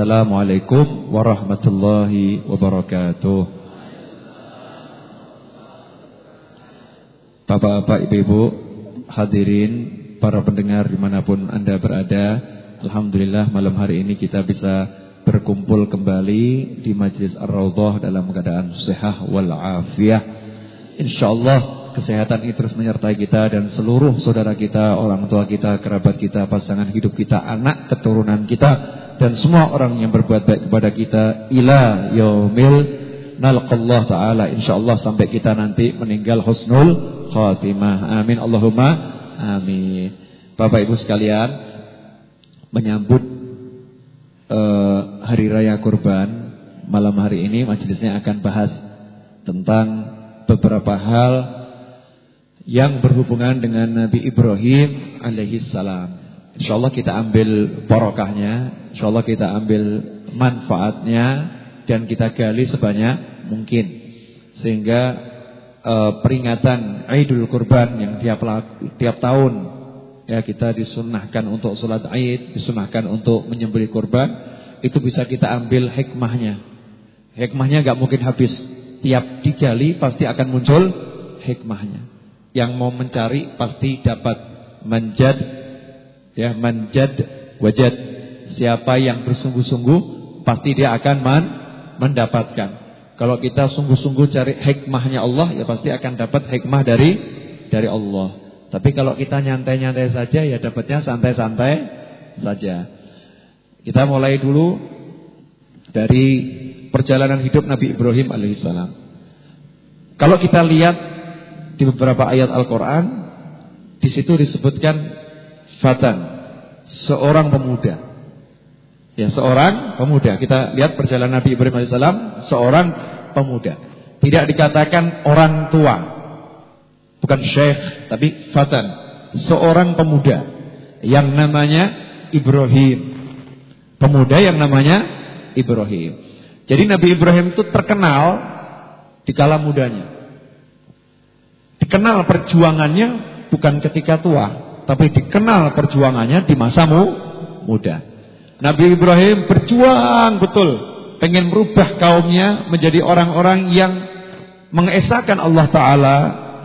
Wassalamualaikum warahmatullahi wabarakatuh. Bapak-bapak, ibu-ibu, hadirin, para pendengar di mana pun Anda berada. Alhamdulillah malam hari ini kita bisa berkumpul kembali di Majlis Ar-Raudhah dalam keadaan sehat wal afiah. Insyaallah kesehatan ini terus menyertai kita dan seluruh saudara kita, orang tua kita, kerabat kita, pasangan hidup kita, anak keturunan kita dan semua orang yang berbuat baik kepada kita ila yaumil nalqallah taala insyaallah sampai kita nanti meninggal husnul khatimah. Amin Allahumma amin. Bapak Ibu sekalian, menyambut uh, hari raya kurban malam hari ini majelisnya akan bahas tentang beberapa hal yang berhubungan dengan Nabi Ibrahim alaihi salam. Insyaallah kita ambil barokahnya, insyaallah kita ambil manfaatnya dan kita gali sebanyak mungkin sehingga uh, peringatan Idul Kurban yang tiap tiap tahun ya kita disunahkan untuk sholat Id, disunahkan untuk menyembelih kurban, itu bisa kita ambil hikmahnya. Hikmahnya nggak mungkin habis. Tiap digali pasti akan muncul hikmahnya. Yang mau mencari pasti dapat menjad ya menjad wajad. Siapa yang bersungguh-sungguh pasti dia akan man, mendapatkan. Kalau kita sungguh-sungguh cari hikmahnya Allah ya pasti akan dapat hikmah dari dari Allah. Tapi kalau kita nyantai-nyantai saja ya dapatnya santai-santai saja. Kita mulai dulu dari perjalanan hidup Nabi Ibrahim alaihissalam. Kalau kita lihat di beberapa ayat Al-Qur'an di situ disebutkan fatan, seorang pemuda. Ya, seorang pemuda. Kita lihat perjalanan Nabi Ibrahim alaihissalam, seorang pemuda. Tidak dikatakan orang tua. Bukan syekh, tapi fatan, seorang pemuda yang namanya Ibrahim. Pemuda yang namanya Ibrahim. Jadi Nabi Ibrahim itu terkenal di kala mudanya. Dikenal perjuangannya bukan ketika tua, tapi dikenal perjuangannya di masa muda. Nabi Ibrahim berjuang betul, pengen merubah kaumnya menjadi orang-orang yang mengesahkan Allah Ta'ala,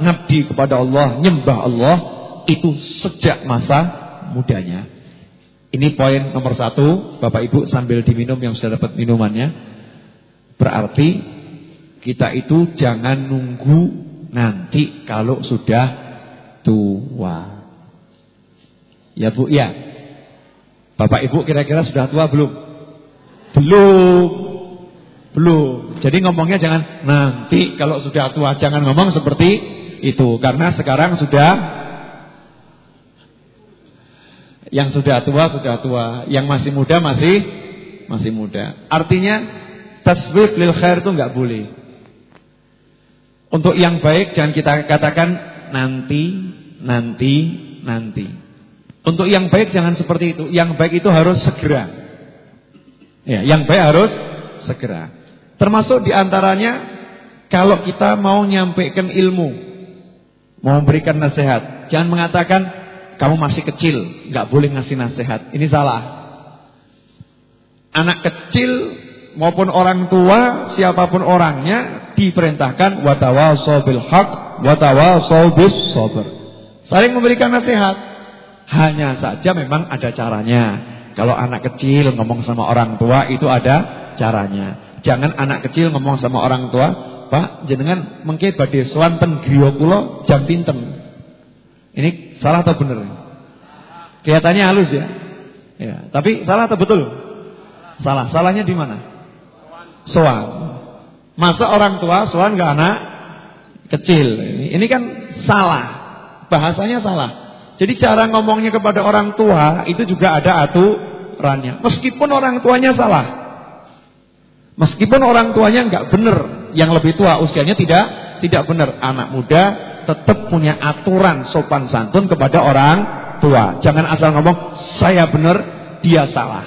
ngabdi kepada Allah, nyembah Allah, itu sejak masa mudanya. Ini poin nomor satu, Bapak Ibu sambil diminum yang sudah dapat minumannya. Berarti kita itu jangan nunggu nanti kalau sudah tua. Ya Bu, ya. Bapak Ibu kira-kira sudah tua belum? Belum. Belum. Jadi ngomongnya jangan nanti kalau sudah tua, jangan ngomong seperti itu karena sekarang sudah yang sudah tua sudah tua, yang masih muda masih masih muda. Artinya tasbih lil khair itu enggak boleh. Untuk yang baik jangan kita katakan nanti, nanti, nanti. Untuk yang baik jangan seperti itu. Yang baik itu harus segera. Ya, yang baik harus segera. Termasuk di antaranya kalau kita mau nyampaikan ilmu, mau memberikan nasihat, jangan mengatakan kamu masih kecil, nggak boleh ngasih nasihat. Ini salah. Anak kecil maupun orang tua, siapa pun orangnya diperintahkan watawasau bil haq, watawasau bis sabr. Saling memberikan nasihat. Hanya saja memang ada caranya. Kalau anak kecil ngomong sama orang tua itu ada caranya. Jangan anak kecil ngomong sama orang tua, "Pak, jenengan mengke badhe sowan ten griya kula jam pinten?" Ini salah atau benar? Kelihatannya halus ya. Ya, tapi salah atau betul? Salah. Salahnya di mana? soan. Masa orang tua soan ke anak kecil. Ini kan salah. Bahasanya salah. Jadi cara ngomongnya kepada orang tua itu juga ada aturannya. Meskipun orang tuanya salah. Meskipun orang tuanya nggak benar, yang lebih tua usianya tidak tidak benar. Anak muda tetap punya aturan sopan santun kepada orang tua. Jangan asal ngomong saya benar, dia salah.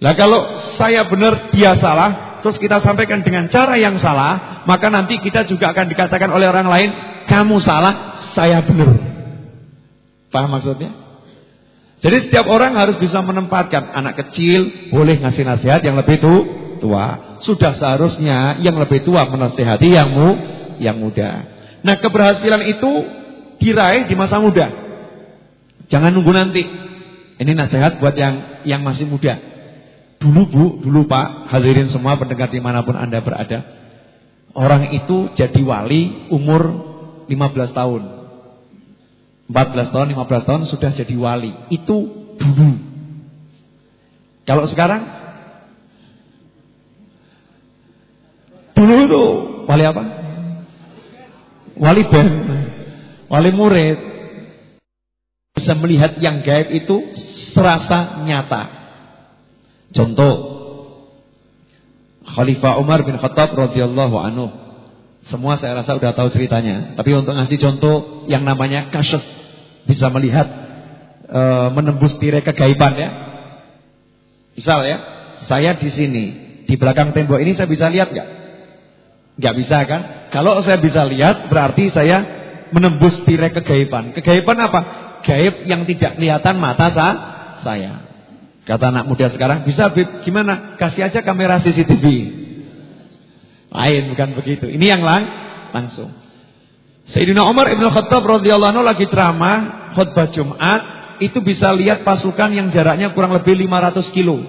Lah kalau saya benar dia salah, terus kita sampaikan dengan cara yang salah, maka nanti kita juga akan dikatakan oleh orang lain, kamu salah, saya benar. Paham maksudnya? Jadi setiap orang harus bisa menempatkan anak kecil boleh ngasih nasihat yang lebih tu, tua. Sudah seharusnya yang lebih tua menasihati yang mu, yang muda. Nah, keberhasilan itu diraih di masa muda. Jangan nunggu nanti. Ini nasihat buat yang yang masih muda. Dulu Bu, dulu Pak, hadirin semua pendengar di mana pun Anda berada. Orang itu jadi wali umur 15 tahun. 14 tahun, 15 tahun sudah jadi wali. Itu dulu. Kalau sekarang dulu itu wali apa? Wali band, wali murid. Bisa melihat yang gaib itu serasa nyata. Contoh Khalifah Umar bin Khattab radhiyallahu anhu semua saya rasa sudah tahu ceritanya. Tapi untuk ngasih contoh yang namanya kasyaf bisa melihat e, menembus tirai kegaiban ya. Misal ya, saya di sini di belakang tembok ini saya bisa lihat nggak? Nggak bisa kan? Kalau saya bisa lihat berarti saya menembus tirai kegaiban. Kegaiban apa? Gaib yang tidak kelihatan mata sah, saya. Kata anak muda sekarang, bisa gimana? Kasih aja kamera CCTV. Lain bukan begitu. Ini yang lang langsung. Sayyidina Umar Ibn Khattab radhiyallahu anhu lagi ceramah khutbah Jumat itu bisa lihat pasukan yang jaraknya kurang lebih 500 kilo.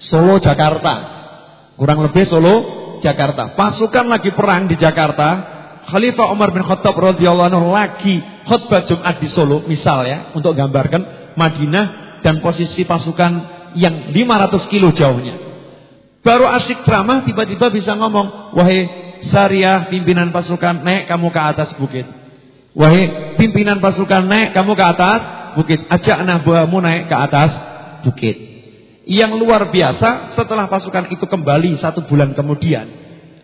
Solo Jakarta. Kurang lebih Solo Jakarta. Pasukan lagi perang di Jakarta. Khalifah Umar bin Khattab radhiyallahu anhu lagi khutbah Jumat di Solo misal ya untuk gambarkan Madinah dan posisi pasukan yang 500 kilo jauhnya. Baru asik ceramah tiba-tiba bisa ngomong, "Wahai Syariah pimpinan pasukan, naik kamu ke atas bukit." Wahai pimpinan pasukan, naik kamu ke atas bukit. Ajak anak buahmu naik ke atas bukit. Yang luar biasa setelah pasukan itu kembali satu bulan kemudian.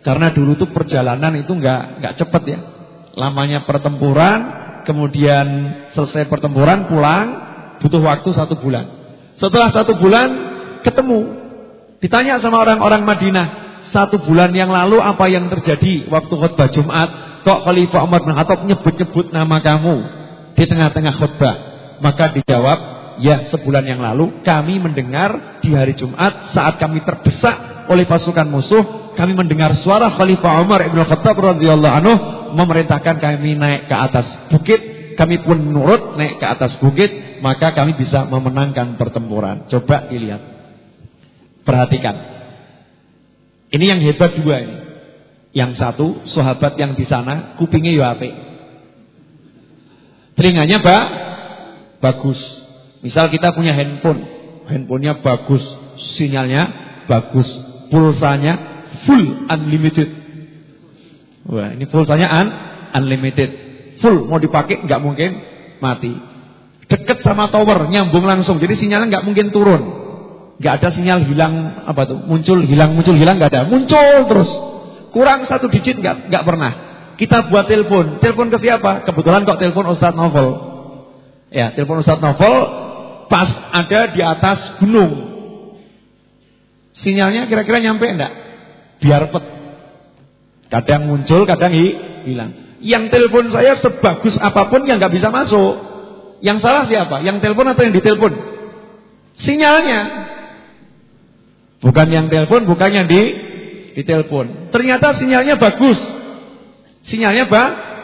Karena dulu tuh perjalanan itu nggak nggak cepet ya. Lamanya pertempuran, kemudian selesai pertempuran pulang, butuh waktu satu bulan. Setelah satu bulan ketemu Ditanya sama orang-orang Madinah, satu bulan yang lalu apa yang terjadi waktu khutbah Jumat? Kok Khalifah Umar bin Khattab nyebut-nyebut nama kamu di tengah-tengah khutbah? Maka dijawab, ya sebulan yang lalu kami mendengar di hari Jumat saat kami terdesak oleh pasukan musuh, kami mendengar suara Khalifah Umar bin Khattab radhiyallahu anhu memerintahkan kami naik ke atas bukit, kami pun nurut naik ke atas bukit, maka kami bisa memenangkan pertempuran. Coba dilihat. Perhatikan. Ini yang hebat dua ini. Yang satu, sahabat yang di sana kupingnya yo ape. Telinganya ba bagus. Misal kita punya handphone, handphonenya bagus, sinyalnya bagus, pulsanya full unlimited. Wah, ini pulsanya un unlimited. Full mau dipakai nggak mungkin mati. Deket sama tower, nyambung langsung. Jadi sinyalnya nggak mungkin turun nggak ada sinyal hilang apa tuh muncul hilang muncul hilang nggak ada. Muncul terus. Kurang satu digit nggak nggak pernah. Kita buat telepon. Telepon ke siapa? Kebetulan kok telepon Ustadz Novel. Ya telepon Ustadz Novel pas ada di atas gunung. Sinyalnya kira-kira nyampe enggak biar pet. Kadang muncul kadang hilang. Yang telepon saya sebagus apa pun yang nggak bisa masuk. Yang salah siapa? Yang telepon atau yang ditelepon? Sinyalnya Bukan yang telepon, bukan yang di di telepon. Ternyata sinyalnya bagus. Sinyalnya ba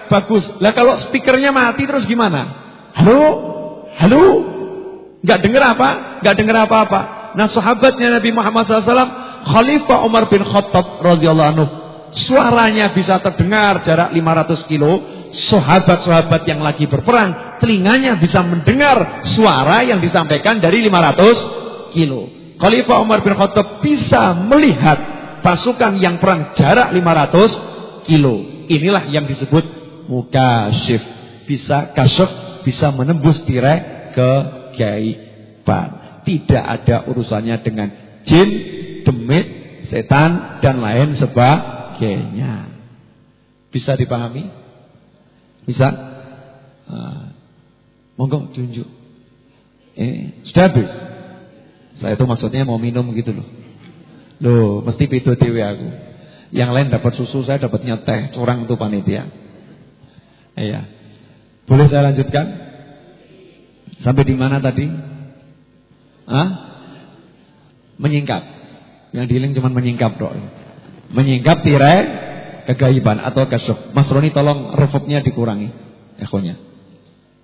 bagus. Lah kalau speakernya mati terus gimana? Halo? Halo? Gak dengar apa? Gak dengar apa-apa. Nah sahabatnya Nabi Muhammad SAW, Khalifah Umar bin Khattab radhiyallahu anhu, suaranya bisa terdengar jarak 500 kilo. Sahabat-sahabat yang lagi berperang, telinganya bisa mendengar suara yang disampaikan dari 500 kilo. Khalifah Umar bin Khattab bisa melihat pasukan yang perang jarak 500 kilo. Inilah yang disebut mukasyif. Bisa kasyaf, bisa menembus tirai kegaiban. Tidak ada urusannya dengan jin, demit, setan, dan lain sebagainya. Bisa dipahami? Bisa? Nah, monggo tunjuk. Eh, sudah habis. Saya itu maksudnya mau minum gitu loh. Loh, mesti pitu dewe aku. Yang lain dapat susu, saya dapatnya teh, curang itu panitia. Iya. Boleh saya lanjutkan? Sampai di mana tadi? Hah? Menyingkap. Yang diiling cuma menyingkap dok. Menyingkap tirai kegaiban atau kasyuf. Mas Roni tolong reverb-nya dikurangi. Ekonya.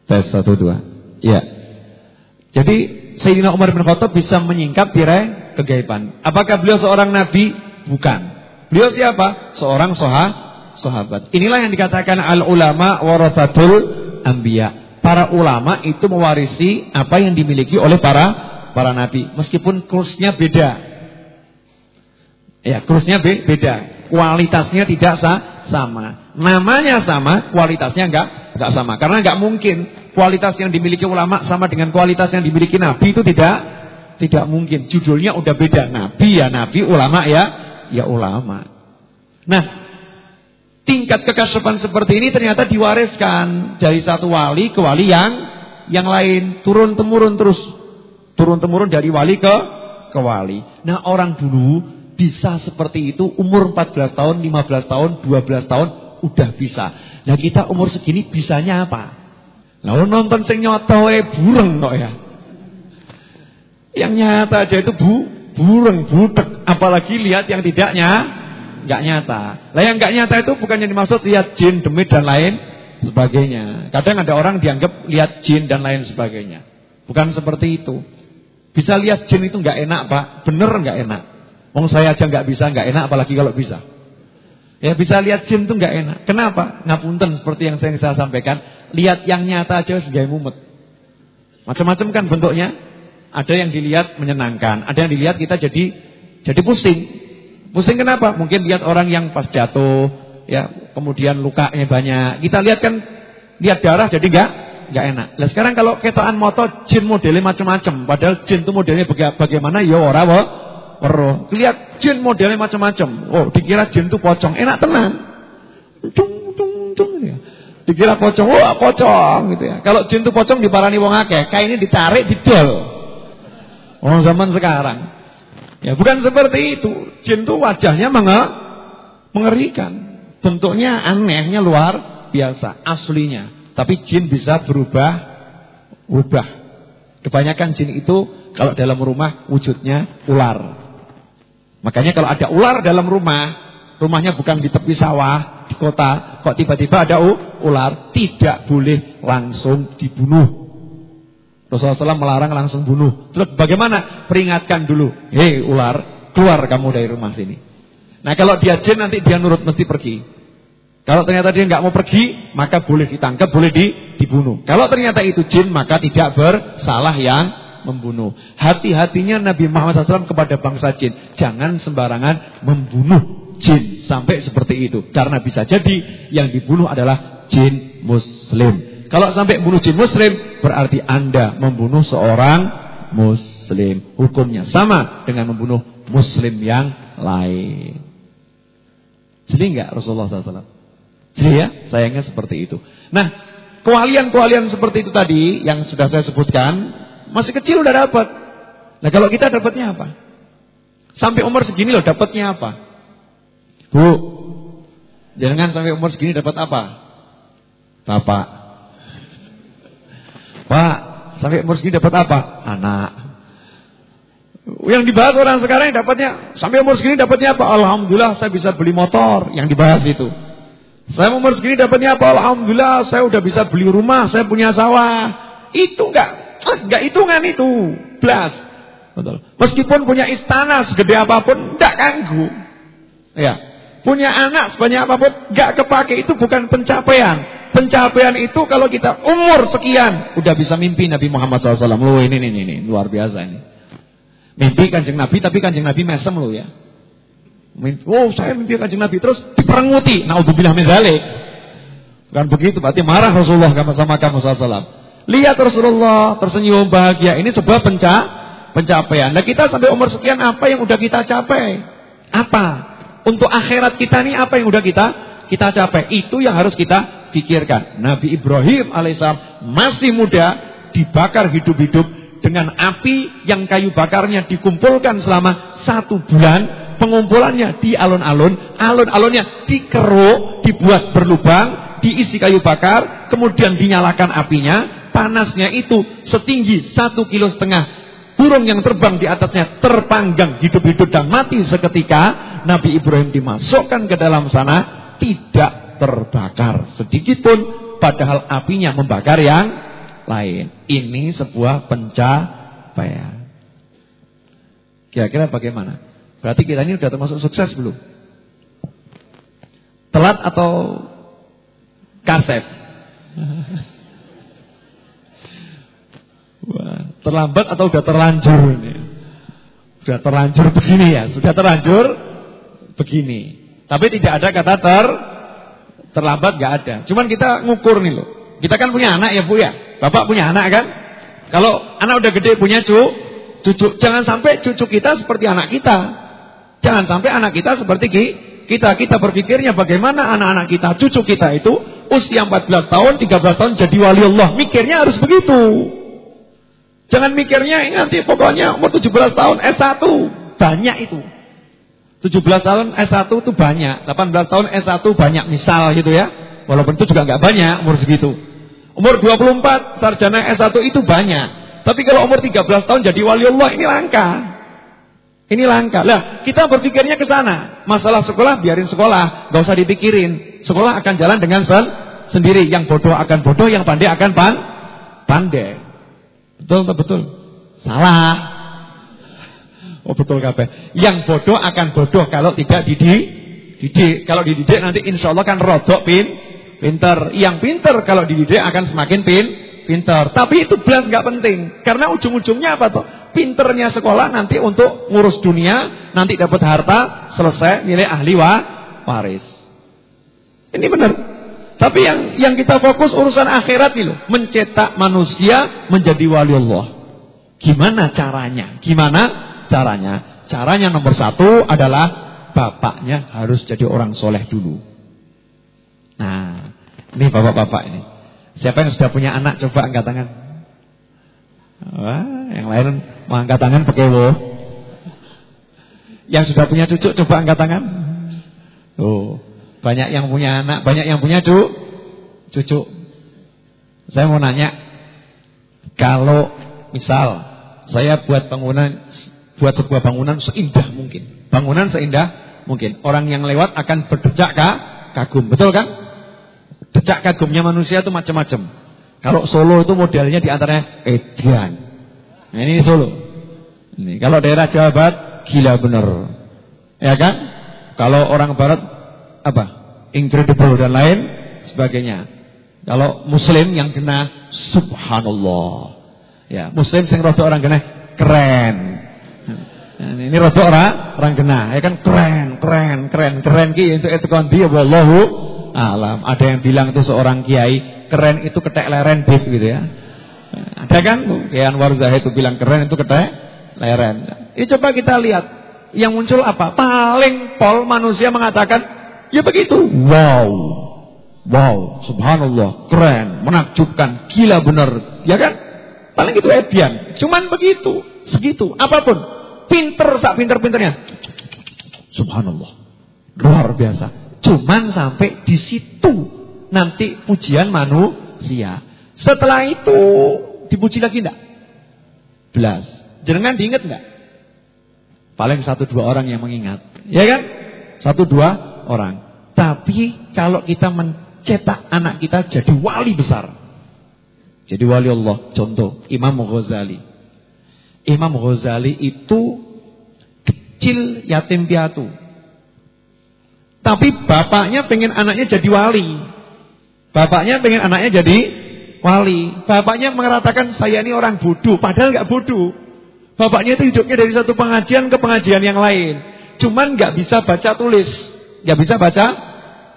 Tes satu dua. Iya. Jadi Sayyidina Umar bin Khattab bisa menyingkap tirai kegaiban. Apakah beliau seorang nabi? Bukan. Beliau siapa? Seorang soha, sahabat. Inilah yang dikatakan al ulama warathatul anbiya. Para ulama itu mewarisi apa yang dimiliki oleh para para nabi, meskipun kursnya beda. Ya, kursnya be beda. Kualitasnya tidak sa sama. Namanya sama, kualitasnya enggak enggak sama. Karena enggak mungkin kualitas yang dimiliki ulama sama dengan kualitas yang dimiliki nabi itu tidak tidak mungkin. Judulnya udah beda. Nabi ya nabi, ulama ya ya ulama. Nah, tingkat kekasapan seperti ini ternyata diwariskan dari satu wali ke wali yang yang lain turun temurun terus turun temurun dari wali ke ke wali. Nah, orang dulu bisa seperti itu umur 14 tahun, 15 tahun, 12 tahun udah bisa. Nah, kita umur segini bisanya apa? Lalu nonton sing nyoto eh bureng kok ya. Yang nyata aja itu bu bureng, butek, apalagi lihat yang tidaknya nggak nyata. Lah yang nggak nyata itu bukan yang dimaksud lihat jin, demit dan lain sebagainya. Kadang ada orang dianggap lihat jin dan lain sebagainya. Bukan seperti itu. Bisa lihat jin itu nggak enak, Pak. Bener nggak enak. Wong saya aja nggak bisa, nggak enak apalagi kalau bisa. Ya bisa lihat jin itu nggak enak. Kenapa? Ngapunten seperti yang saya, saya sampaikan. Lihat yang nyata aja sebagai mumet. Macam-macam kan bentuknya. Ada yang dilihat menyenangkan, ada yang dilihat kita jadi jadi pusing. Pusing kenapa? Mungkin lihat orang yang pas jatuh, ya, kemudian lukanya banyak. Kita lihat kan lihat darah jadi enggak enggak enak. Nah, sekarang kalau ketaan moto jin modelnya macam-macam, padahal jin itu modelnya bagaimana ya ora weruh. Lihat jin modelnya macam-macam. Oh, dikira jin itu pocong, enak tenang. Tung tung tung ya. Dikira pocong, wah pocong gitu ya. Kalau jin itu pocong diparani wong akeh, kayak ini ditarik didol. Orang zaman sekarang. Ya bukan seperti itu. Jin itu wajahnya mengerikan. Bentuknya anehnya luar biasa. Aslinya. Tapi jin bisa berubah. Ubah. Kebanyakan jin itu kalau dalam rumah wujudnya ular. Makanya kalau ada ular dalam rumah. Rumahnya bukan di tepi sawah, di kota. Kok tiba-tiba ada ular. Tidak boleh langsung dibunuh. Rasulullah SAW melarang langsung bunuh. Terus bagaimana? Peringatkan dulu. Hei ular, keluar kamu dari rumah sini. Nah kalau dia jin nanti dia nurut mesti pergi. Kalau ternyata dia nggak mau pergi, maka boleh ditangkap, boleh di, dibunuh. Kalau ternyata itu jin, maka tidak bersalah yang membunuh. Hati-hatinya Nabi Muhammad SAW kepada bangsa jin. Jangan sembarangan membunuh jin. Sampai seperti itu. Karena bisa jadi yang dibunuh adalah jin muslim. Kalau sampai bunuh jin muslim, berarti Anda membunuh seorang muslim. Hukumnya sama dengan membunuh muslim yang lain. Jadi enggak Rasulullah SAW? Jadi ya, sayangnya seperti itu. Nah, kewalian-kewalian seperti itu tadi yang sudah saya sebutkan, masih kecil udah dapat. Nah, kalau kita dapatnya apa? Sampai umur segini loh dapatnya apa? Bu, jangan sampai umur segini dapat apa? Bapak. Pak, sampai umur segini dapat apa? Anak. Yang dibahas orang sekarang yang dapatnya sampai umur segini dapatnya apa? Alhamdulillah saya bisa beli motor. Yang dibahas itu. Saya umur segini dapatnya apa? Alhamdulillah saya udah bisa beli rumah, saya punya sawah. Itu enggak enggak hitungan itu. Blas. Meskipun punya istana segede apa pun enggak ganggu. Ya. Punya anak sebanyak apa pun enggak kepake itu bukan pencapaian. Pencapaian itu kalau kita umur sekian udah bisa mimpi Nabi Muhammad SAW. Loh ini ini ini luar biasa ini. Mimpi kanjeng Nabi tapi kanjeng Nabi mesem loh ya. Oh saya mimpi kanjeng Nabi terus diperenguti. Naudzubillah min dzalik. Kan begitu berarti marah Rasulullah sama kamu SAW. Lihat Rasulullah tersenyum bahagia. Ini sebuah penca pencapaian. Nah kita sampai umur sekian apa yang udah kita capai? Apa? Untuk akhirat kita nih apa yang udah kita kita capai? Itu yang harus kita pikirkan. Nabi Ibrahim alaihissalam masih muda dibakar hidup-hidup dengan api yang kayu bakarnya dikumpulkan selama satu bulan. Pengumpulannya di alun-alun, alun-alunnya dikeruk, dibuat berlubang, diisi kayu bakar, kemudian dinyalakan apinya. Panasnya itu setinggi satu kilo setengah. Burung yang terbang di atasnya terpanggang hidup-hidup dan mati seketika. Nabi Ibrahim dimasukkan ke dalam sana tidak terbakar sedikit pun. Padahal apinya membakar yang lain. Ini sebuah pencapaian. Kira-kira bagaimana? Berarti kita ini sudah termasuk sukses belum? Telat atau kaset? Terlambat atau sudah terlanjur ini? Sudah terlanjur begini ya, sudah terlanjur begini. Tapi tidak ada kata ter terlambat gak ada. Cuman kita ngukur nih loh. Kita kan punya anak ya Bu ya. Bapak punya anak kan? Kalau anak udah gede punya cu, cucu, jangan sampai cucu kita seperti anak kita. Jangan sampai anak kita seperti kita. Kita berpikirnya bagaimana anak-anak kita, cucu kita itu usia 14 tahun, 13 tahun jadi wali Allah. Mikirnya harus begitu. Jangan mikirnya ini nanti pokoknya umur 17 tahun S1. Banyak itu. 17 tahun S1 itu banyak. 18 tahun S1 banyak misal gitu ya. Walaupun itu juga nggak banyak umur segitu. Umur 24 sarjana S1 itu banyak. Tapi kalau umur 13 tahun jadi wali Allah ini langka. Ini langka. Lah, kita berpikirnya ke sana. Masalah sekolah biarin sekolah, nggak usah dipikirin. Sekolah akan jalan dengan sen sendiri. Yang bodoh akan bodoh, yang pandai akan pan pandai. Betul atau betul? Salah. Oh betul kabeh. Yang bodoh akan bodoh kalau tidak didik. Didik. Kalau dididik nanti insya Allah kan rodok pin, pinter. Yang pinter kalau dididik akan semakin pin, pinter. Tapi itu belas nggak penting. Karena ujung-ujungnya apa tuh? Pinternya sekolah nanti untuk ngurus dunia, nanti dapat harta, selesai nilai ahli wa, waris. Ini benar. Tapi yang yang kita fokus urusan akhirat nih loh, mencetak manusia menjadi wali Allah. Gimana caranya? Gimana caranya? Caranya nomor satu adalah bapaknya harus jadi orang soleh dulu. Nah, ini bapak-bapak ini. Siapa yang sudah punya anak coba angkat tangan. Wah, yang lain mau angkat tangan pakai wo. Yang sudah punya cucu coba angkat tangan. Oh, banyak yang punya anak, banyak yang punya cu, cucu. Saya mau nanya, kalau misal saya buat bangunan, buat sebuah bangunan seindah mungkin, bangunan seindah mungkin, orang yang lewat akan berdecak kagum, betul kan? Decak kagumnya manusia itu macam-macam. Kalau Solo itu modelnya di antaranya Edian. Nah, ini Solo. Ini kalau daerah Jawa Barat gila bener, ya kan? Kalau orang Barat apa? Incredible dan lain sebagainya. Kalau muslim yang kena subhanallah. Ya, muslim sing rada orang kena keren. Nah, ini rada orang orang kena, ya kan keren, keren, keren, keren ki untuk itu kan dia wallahu alam. Ada yang bilang itu seorang kiai keren itu ketek leren bib gitu ya. Ada kan Kiai Anwar Zahid itu bilang keren itu ketek leren. Ini coba kita lihat yang muncul apa? Paling pol manusia mengatakan Ya begitu. Wow. Wow, subhanallah, keren, menakjubkan, gila benar, ya kan? Paling itu edian. Cuman begitu, segitu, apa pun. Pinter sak pinter-pinternya. Subhanallah. Luar biasa. Cuman sampai di situ nanti pujian manusia. Setelah itu dipuji lagi enggak? Belas. Jangan diingat enggak? Paling satu dua orang yang mengingat. Ya kan? Satu dua orang. Tapi kalau kita mencetak anak kita jadi wali besar. Jadi wali Allah. Contoh Imam Ghazali. Imam Ghazali itu kecil yatim piatu. Tapi bapaknya pengen anaknya jadi wali. Bapaknya pengen anaknya jadi wali. Bapaknya mengatakan saya ini orang bodoh. Padahal nggak bodoh. Bapaknya itu hidupnya dari satu pengajian ke pengajian yang lain. Cuman nggak bisa baca tulis. Gak bisa baca,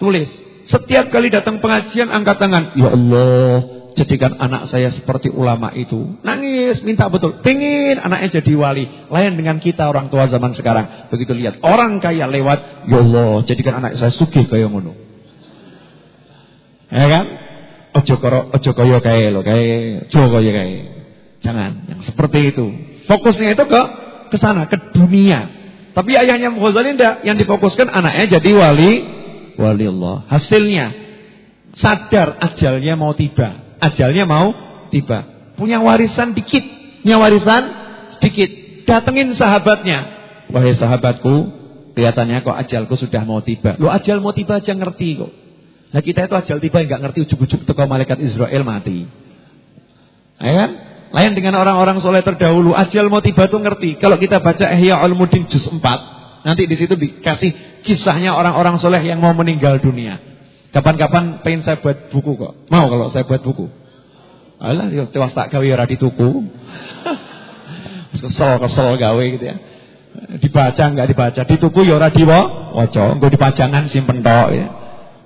tulis. Setiap kali datang pengajian angkat tangan. Ya Allah, jadikan anak saya seperti ulama itu. Nangis, minta betul. Pengen anaknya jadi wali. Lain dengan kita orang tua zaman sekarang. Begitu lihat orang kaya lewat. Ya Allah, jadikan anak saya sugih kayak ngono. Ya kan? Ojo koro, ojo koyo kae lo, kae, ojo koyo kae. Jangan, yang seperti itu. Fokusnya itu ke ke sana, ke dunia. Tapi ayahnya Ghazali tidak, yang difokuskan anaknya jadi wali wali Allah. Hasilnya sadar ajalnya mau tiba, ajalnya mau tiba. Punya warisan dikit, punya warisan sedikit. Datengin sahabatnya. Wahai sahabatku, kelihatannya kok ajalku sudah mau tiba. Lo ajal mau tiba aja ngerti kok. Nah kita itu ajal tiba nggak ngerti ujuk-ujuk teko malaikat Israel mati. Ya kan? Lain dengan orang-orang soleh terdahulu, ajal mau tiba tuh ngerti. Kalau kita baca Ihya Ulumuddin juz 4, nanti di situ dikasih kisahnya orang-orang soleh yang mau meninggal dunia. Kapan-kapan pengen saya buat buku kok. Mau kalau saya buat buku. Alah, yo tewas tak gawe ora dituku. Kesel-kesel gawe gitu ya. Dibaca enggak dibaca, dituku ya ora diwaca, engko dipajangan simpen tok ya.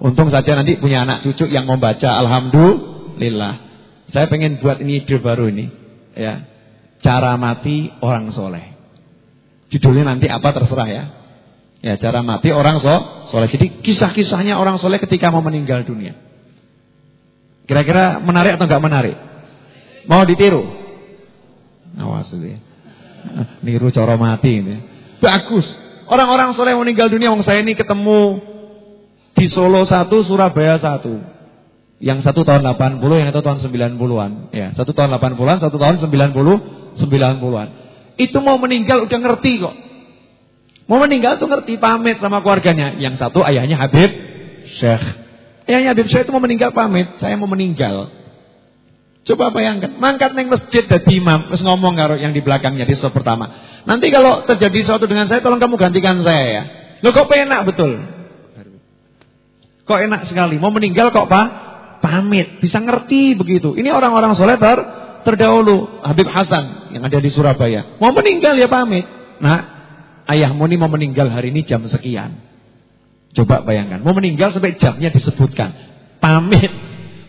Untung saja nanti punya anak cucu yang membaca alhamdulillah. Saya pengen buat ini ide baru ini, ya. Cara mati orang soleh. Judulnya nanti apa terserah ya. Ya, cara mati orang so, soleh. Jadi kisah-kisahnya orang soleh ketika mau meninggal dunia. Kira-kira menarik atau enggak menarik? Mau ditiru? Awas ya. Niru coro mati ini. Bagus. Orang-orang soleh meninggal dunia, wong saya ini ketemu di Solo satu, Surabaya satu. Yang satu tahun 80, yang satu tahun 90-an. Ya, satu tahun 80-an, satu tahun 90, 90-an. Itu mau meninggal udah ngerti kok. Mau meninggal tuh ngerti, pamit sama keluarganya. Yang satu ayahnya Habib Syekh. Ayahnya Habib Syekh itu mau meninggal pamit, saya mau meninggal. Coba bayangkan, mangkat neng masjid dari imam, terus ngomong karo yang di belakangnya di sop pertama. Nanti kalau terjadi sesuatu dengan saya, tolong kamu gantikan saya ya. Lo kok enak betul? Kok enak sekali, mau meninggal kok pak? pamit, bisa ngerti begitu. Ini orang-orang soleh ter, terdahulu. Habib Hasan yang ada di Surabaya. Mau meninggal ya pamit. Nah, ayahmu ini mau meninggal hari ini jam sekian. Coba bayangkan, mau meninggal sampai jamnya disebutkan. Pamit.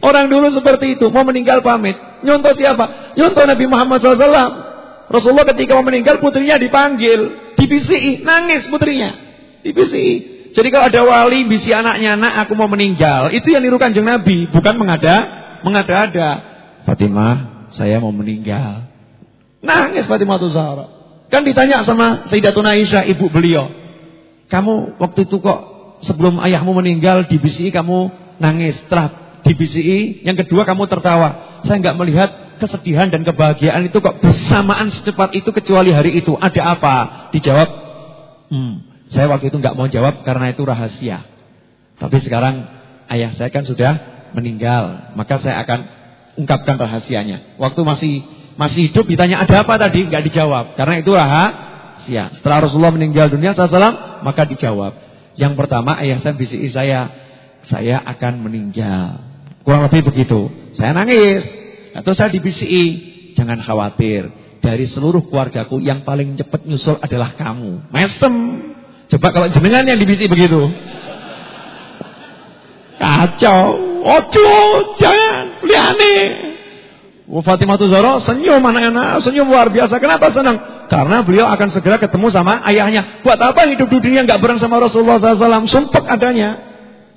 Orang dulu seperti itu, mau meninggal pamit. Nyontoh siapa? Nyontoh Nabi Muhammad SAW. Rasulullah ketika mau meninggal putrinya dipanggil, dibisi, nangis putrinya, dibisi. Jadi kalau ada wali bisi anaknya, "Nak, aku mau meninggal." Itu yang niru Kanjeng Nabi, bukan mengada, mengada-ada. Fatimah, saya mau meninggal. Nangis Fatimah Zahra. Kan ditanya sama Sayyidatuna Aisyah, ibu beliau. "Kamu waktu itu kok sebelum ayahmu meninggal dibisi kamu nangis, setelah dibisi yang kedua kamu tertawa. Saya nggak melihat kesedihan dan kebahagiaan itu kok bersamaan secepat itu kecuali hari itu. Ada apa?" Dijawab, "Hmm, saya waktu itu nggak mau jawab karena itu rahasia. Tapi sekarang ayah saya kan sudah meninggal, maka saya akan ungkapkan rahasianya. Waktu masih masih hidup ditanya ada apa tadi nggak dijawab karena itu rahasia. Setelah Rasulullah meninggal dunia salam maka dijawab. Yang pertama ayah saya bisiki saya, saya akan meninggal. Kurang lebih begitu. Saya nangis. Atau saya dibisiki, jangan khawatir. Dari seluruh keluargaku yang paling cepat nyusul adalah kamu. Mesem. Coba kalau jenengan yang dibisi begitu. Kacau. Ojo, jangan. Liane. Fatimah Zahra senyum anak-anak, senyum luar biasa. Kenapa senang? Karena beliau akan segera ketemu sama ayahnya. Buat apa hidup di dunia nggak bareng sama Rasulullah SAW? Sumpah adanya.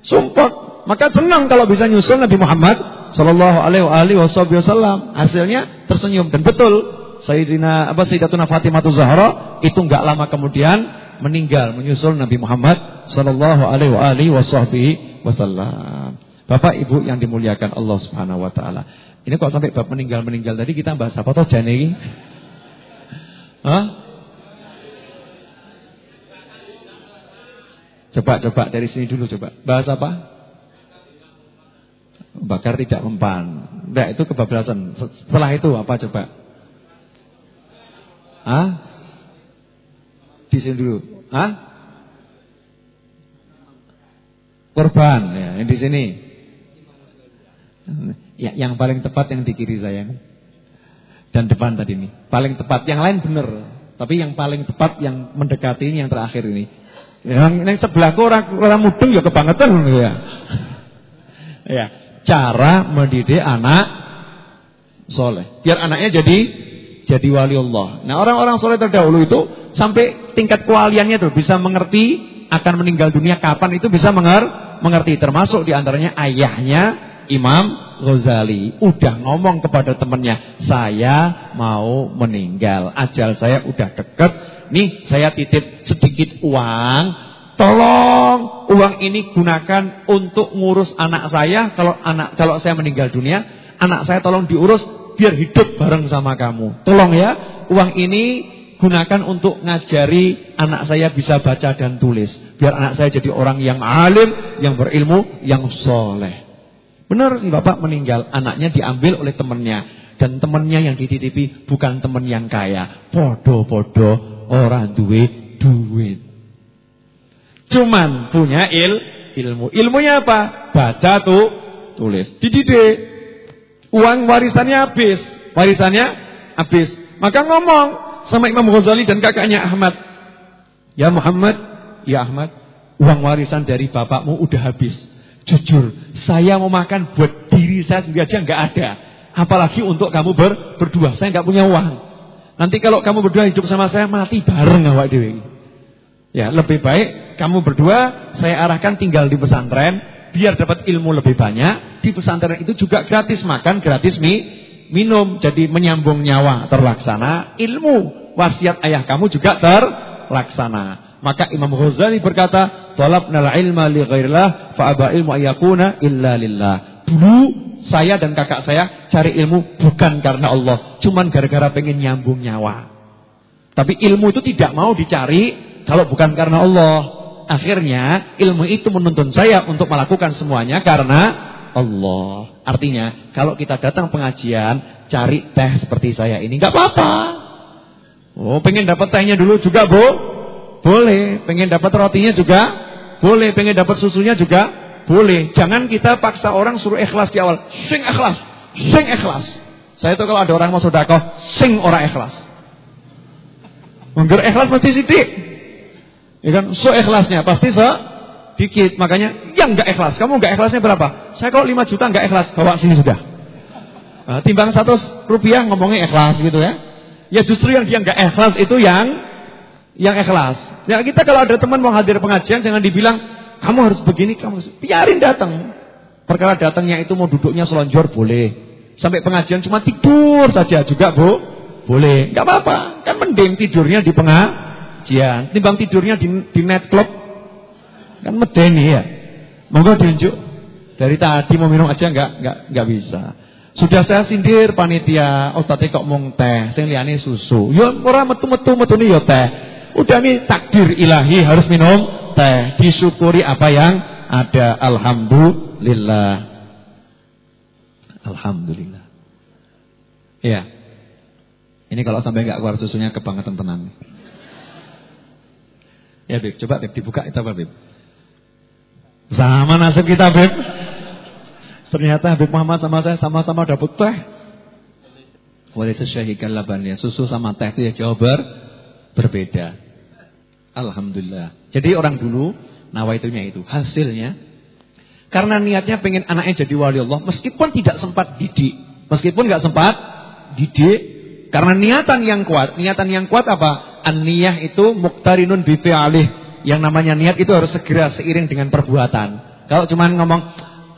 Sumpah. Maka senang kalau bisa nyusul Nabi Muhammad Sallallahu Alaihi Wasallam. Hasilnya tersenyum dan betul. Sayyidina apa Sayyidatuna Fatimah Zahra itu nggak lama kemudian meninggal menyusul Nabi Muhammad sallallahu alaihi wasallam. Bapak Ibu yang dimuliakan Allah Subhanahu wa taala. Ini kok sampai bab meninggal-meninggal tadi kita bahas apa toh jane iki? Hah? Coba coba dari sini dulu coba. Bahas apa? Bakar tidak mempan. Enggak, itu kebablasan. Setelah itu apa coba? Hah? Di sini dulu. Hah? Korban ya, di sini. Ya, yang paling tepat yang di kiri saya. Dan depan tadi ini. Paling tepat, yang lain benar. Tapi yang paling tepat yang mendekati ini yang terakhir ini. Yang, yang sebelahku orang orang mudeng ya kebangetan ya. ya, cara mendidik anak soleh. Biar anaknya jadi jadi wali Allah. Nah orang-orang soleh terdahulu itu sampai tingkat kewaliannya itu bisa mengerti akan meninggal dunia kapan itu bisa menger mengerti. Termasuk di antaranya ayahnya Imam Ghazali. Udah ngomong kepada temannya, saya mau meninggal. Ajal saya udah deket. Nih saya titip sedikit uang. Tolong uang ini gunakan untuk ngurus anak saya. Kalau anak kalau saya meninggal dunia, anak saya tolong diurus biar hidup bareng sama kamu. Tolong ya, uang ini gunakan untuk ngajari anak saya bisa baca dan tulis. Biar anak saya jadi orang yang alim, yang berilmu, yang soleh. Benar si bapak meninggal, anaknya diambil oleh temannya. Dan temannya yang dititipi bukan teman yang kaya. Podo-podo orang duit duit. Cuman punya il, ilmu. Ilmunya apa? Baca tuh, tulis. Dididik. Uang warisannya habis. Warisannya habis. Maka ngomong sama Imam Ghazali dan kakaknya Ahmad. Ya Muhammad, ya Ahmad, uang warisan dari bapakmu udah habis. Jujur, saya mau makan buat diri saya sendiri aja nggak ada. Apalagi untuk kamu ber, berdua, saya nggak punya uang. Nanti kalau kamu berdua hidup sama saya mati bareng awak dewi. Ya, lebih baik kamu berdua saya arahkan tinggal di pesantren biar dapat ilmu lebih banyak. Di pesantren itu juga gratis makan, gratis mi, minum. Jadi menyambung nyawa terlaksana. Ilmu wasiat ayah kamu juga terlaksana. Maka Imam Ghazali berkata, "Talabnal ilma li ghairillah fa aba ilmu ayakuna illa lillah." Dulu saya dan kakak saya cari ilmu bukan karena Allah, cuman gara-gara pengen nyambung nyawa. Tapi ilmu itu tidak mau dicari kalau bukan karena Allah. Akhirnya ilmu itu menuntun saya untuk melakukan semuanya karena Allah. Artinya kalau kita datang pengajian cari teh seperti saya ini nggak apa-apa. Oh pengen dapat tehnya dulu juga bu? Boleh. Pengen dapat rotinya juga? Boleh. Pengen dapat susunya juga? Boleh. Jangan kita paksa orang suruh ikhlas di awal. Sing ikhlas. Sing ikhlas. Saya tahu kalau ada orang mau sodakoh, sing orang ikhlas. Mengger ikhlas mesti sidik. Ya kan? So ikhlasnya pasti se dikit. Makanya yang enggak ikhlas. Kamu enggak ikhlasnya berapa? Saya kalau 5 juta enggak ikhlas, bawa sini sudah. Nah, timbang 100 rupiah ngomongnya ikhlas gitu ya. Ya justru yang dia enggak ikhlas itu yang yang ikhlas. Ya kita kalau ada teman mau hadir pengajian jangan dibilang kamu harus begini, kamu harus biarin datang. Perkara datangnya itu mau duduknya selonjor boleh. Sampai pengajian cuma tidur saja juga, Bu. Boleh. Enggak apa-apa. Kan mending tidurnya di pengajian timbang tidurnya di, di net club. Kan medeni ya. Monggo diunjuk. Dari tadi mau minum aja enggak enggak enggak bisa. Sudah saya sindir panitia, Ustaz kok mung teh, sing liyane susu. Yo ora metu-metu metune yo teh. Udah nih takdir ilahi harus minum teh. Disyukuri apa yang ada. Alhamdulillah. Alhamdulillah. Iya. Ini kalau sampai enggak keluar susunya kebangetan tenan. Ya Bib, coba Bib dibuka itu apa Bib? Sama nasib kita Bib. Ternyata Habib Muhammad sama saya sama-sama dapat teh. Walitu syahikal ya Susu sama teh itu ya jauh ber, berbeda. Alhamdulillah. Jadi orang dulu nawaitunya itu. Hasilnya karena niatnya pengen anaknya jadi wali Allah meskipun tidak sempat didik, meskipun nggak sempat didik karena niatan yang kuat, niatan yang kuat apa? An-niyah itu muktarinun bi Yang namanya niat itu harus segera seiring dengan perbuatan. Kalau cuma ngomong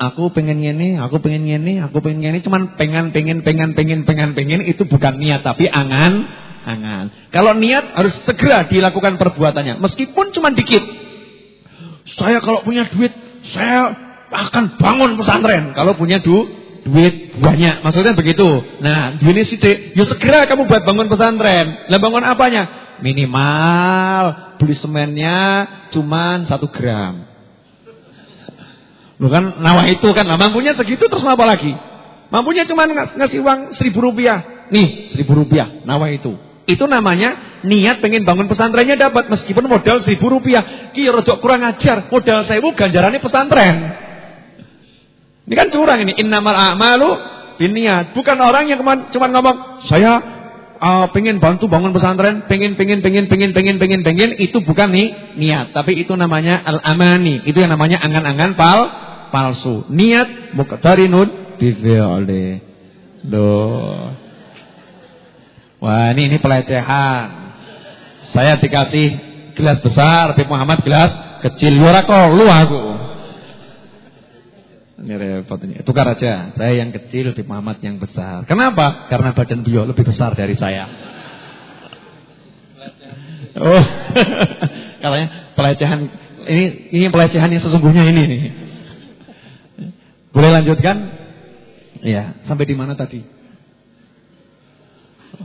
aku pengen ini, aku pengen ini, aku pengen ini, cuman pengen pengen pengen pengen pengen pengen itu bukan niat tapi angan angan. Kalau niat harus segera dilakukan perbuatannya meskipun cuma dikit. Saya kalau punya duit, saya akan bangun pesantren. Kalau punya du, duit banyak, maksudnya begitu. Nah, duitnya sidik, yuk segera kamu buat bangun pesantren. Lah bangun apanya? Minimal beli semennya cuma satu gram. Bukan nawa itu kan, nah, mampunya segitu terus apa lagi? Mampunya cuma ngasih uang seribu rupiah. Nih seribu rupiah nawa itu. Itu namanya niat pengen bangun pesantrennya dapat meskipun modal seribu rupiah. Rojok kurang ajar, modal sewu ganjarannya pesantren. Ini kan curang ini. Innamal a'malu biniat. Bukan orang yang cuma ngomong, saya uh, pengen bantu bangun pesantren, pengen pengen pengen pengen pengen pengen pengen itu bukan nih niat, tapi itu namanya al-amani. Itu yang namanya angan-angan pal palsu. Niat muqtarinun bifi'li. Loh. Wah, ini ini pelecehan. Saya dikasih gelas besar, Habib Muhammad gelas kecil. Kok lu aku. Ini repot ini. Tukar aja. Saya yang kecil di Muhammad yang besar. Kenapa? Karena badan beliau lebih besar dari saya. Oh. Katanya pelecehan ini ini pelecehan yang sesungguhnya ini nih. Boleh lanjutkan? Iya, sampai di mana tadi?